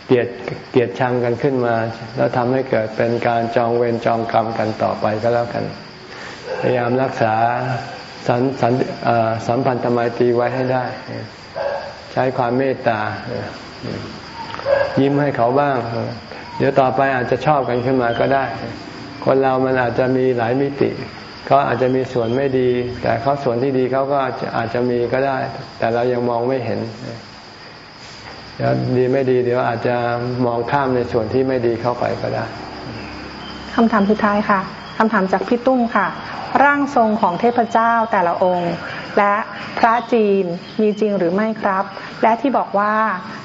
เกลียดเกลียดชังกันขึ้นมา แล้วทำให้เกิดเป็นการจองเวรจองกรรมกันต่อไปก็แล้วกัน พยายามรักษาสันสันสัมพันธไมตรีไว้ให้ได้ ใช้ความเมตตา ยิ้มให้เขาบ้าง เดี๋ยวต่อไปอาจจะชอบกันขึ้นมาก็ได้ คนเรามันอาจจะมีหลายมิติ เขาอาจจะมีส่วนไม่ดี แต่เขาส่วนที่ดีเขาก็อาจจะมีก็ได้ แต่เรายังมองไม่เห็นเดี๋ยวดีไม่ดีเดี๋ยวอาจจะมองข้ามในส่วนที่ไม่ดีเข้าไปก็ได้คำถามสุดท้ายค่ะคำถามจากพี่ตุ้มค่ะ ร่างทรงของเทพเจ้าแต่ละองค์ และพระจีนมีจริงหรือไม่ครับ และที่บอกว่า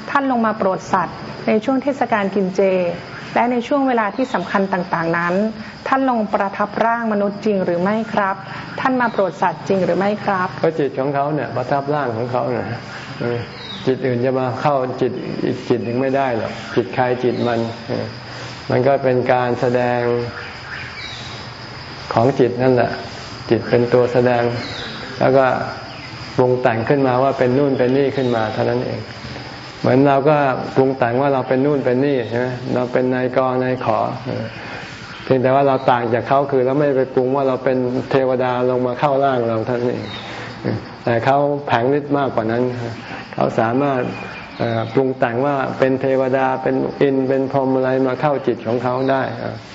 ท่านลงมาโปรดสัตว์ ในช่วงเทศกาลกินเจ และในช่วงเวลาที่สำคัญต่างๆนั้น ท่านลงประทับร่างมนุษย์จริงหรือไม่ครับ ท่านมาโปรดสัตว์จริงหรือไม่ครับก็จิตของเขาเนี่ยประทับร่างของเขาเนี่ยจิตอื่นจะมาเข้าจิตอีกจิตหนึ่งไม่ได้หรอกจิตใครจิตมัน มันก็เป็นการแสดงของจิตนั่นแหละ จิตเป็นตัวแสดง แล้วก็ปรุงแต่งขึ้นมาว่าเป็นนู่นเป็นนี่ขึ้นมาเท่านั้นเอง เหมือนเราก็ปรุงแต่งว่าเราเป็นนู่นเป็นนี่ใช่ไหมเราเป็นนายกนายขอเพียงแต่ว่าเราต่างจากเขาคือเราไม่ไปปรุงว่าเราเป็นเทวดาลงมาเข้าร่างเราท่านนเองแต่เขาแผงฤทธิ์มากกว่านั้น เขาสามารถปรุงแต่งว่าเป็นเทวดาเป็นอินเป็นพรหมอะไรมาเข้าจิตของเขาได้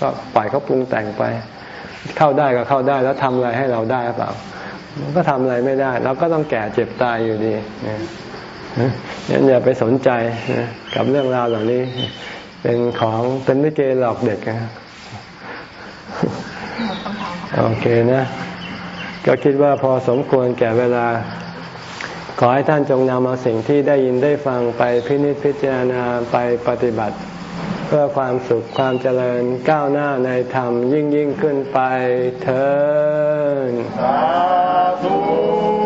ก็ปล่อยเขาปรุงแต่งไป เข้าได้ก็เข้าได้แล้วทำอะไรให้เราได้เปล่า มันก็ทำอะไรไม่ได้ เราก็ต้องแก่เจ็บตายอยู่ดี เนี่ยอย่าไปสนใจกับเรื่องราวเหล่านี้ เป็นของเป็นลิเกหลอกเด็กนะโอเคนะ ก็คิดว่าพอสมควรแก่เวลา ขอให้ท่านจงนำเอาสิ่งที่ได้ยินได้ฟังไปพินิจพิจารณาไปปฏิบัติ เพื่อความสุขความเจริญก้าวหน้าในธรรมยิ่งยิ่งขึ้นไปเถิดสาธุ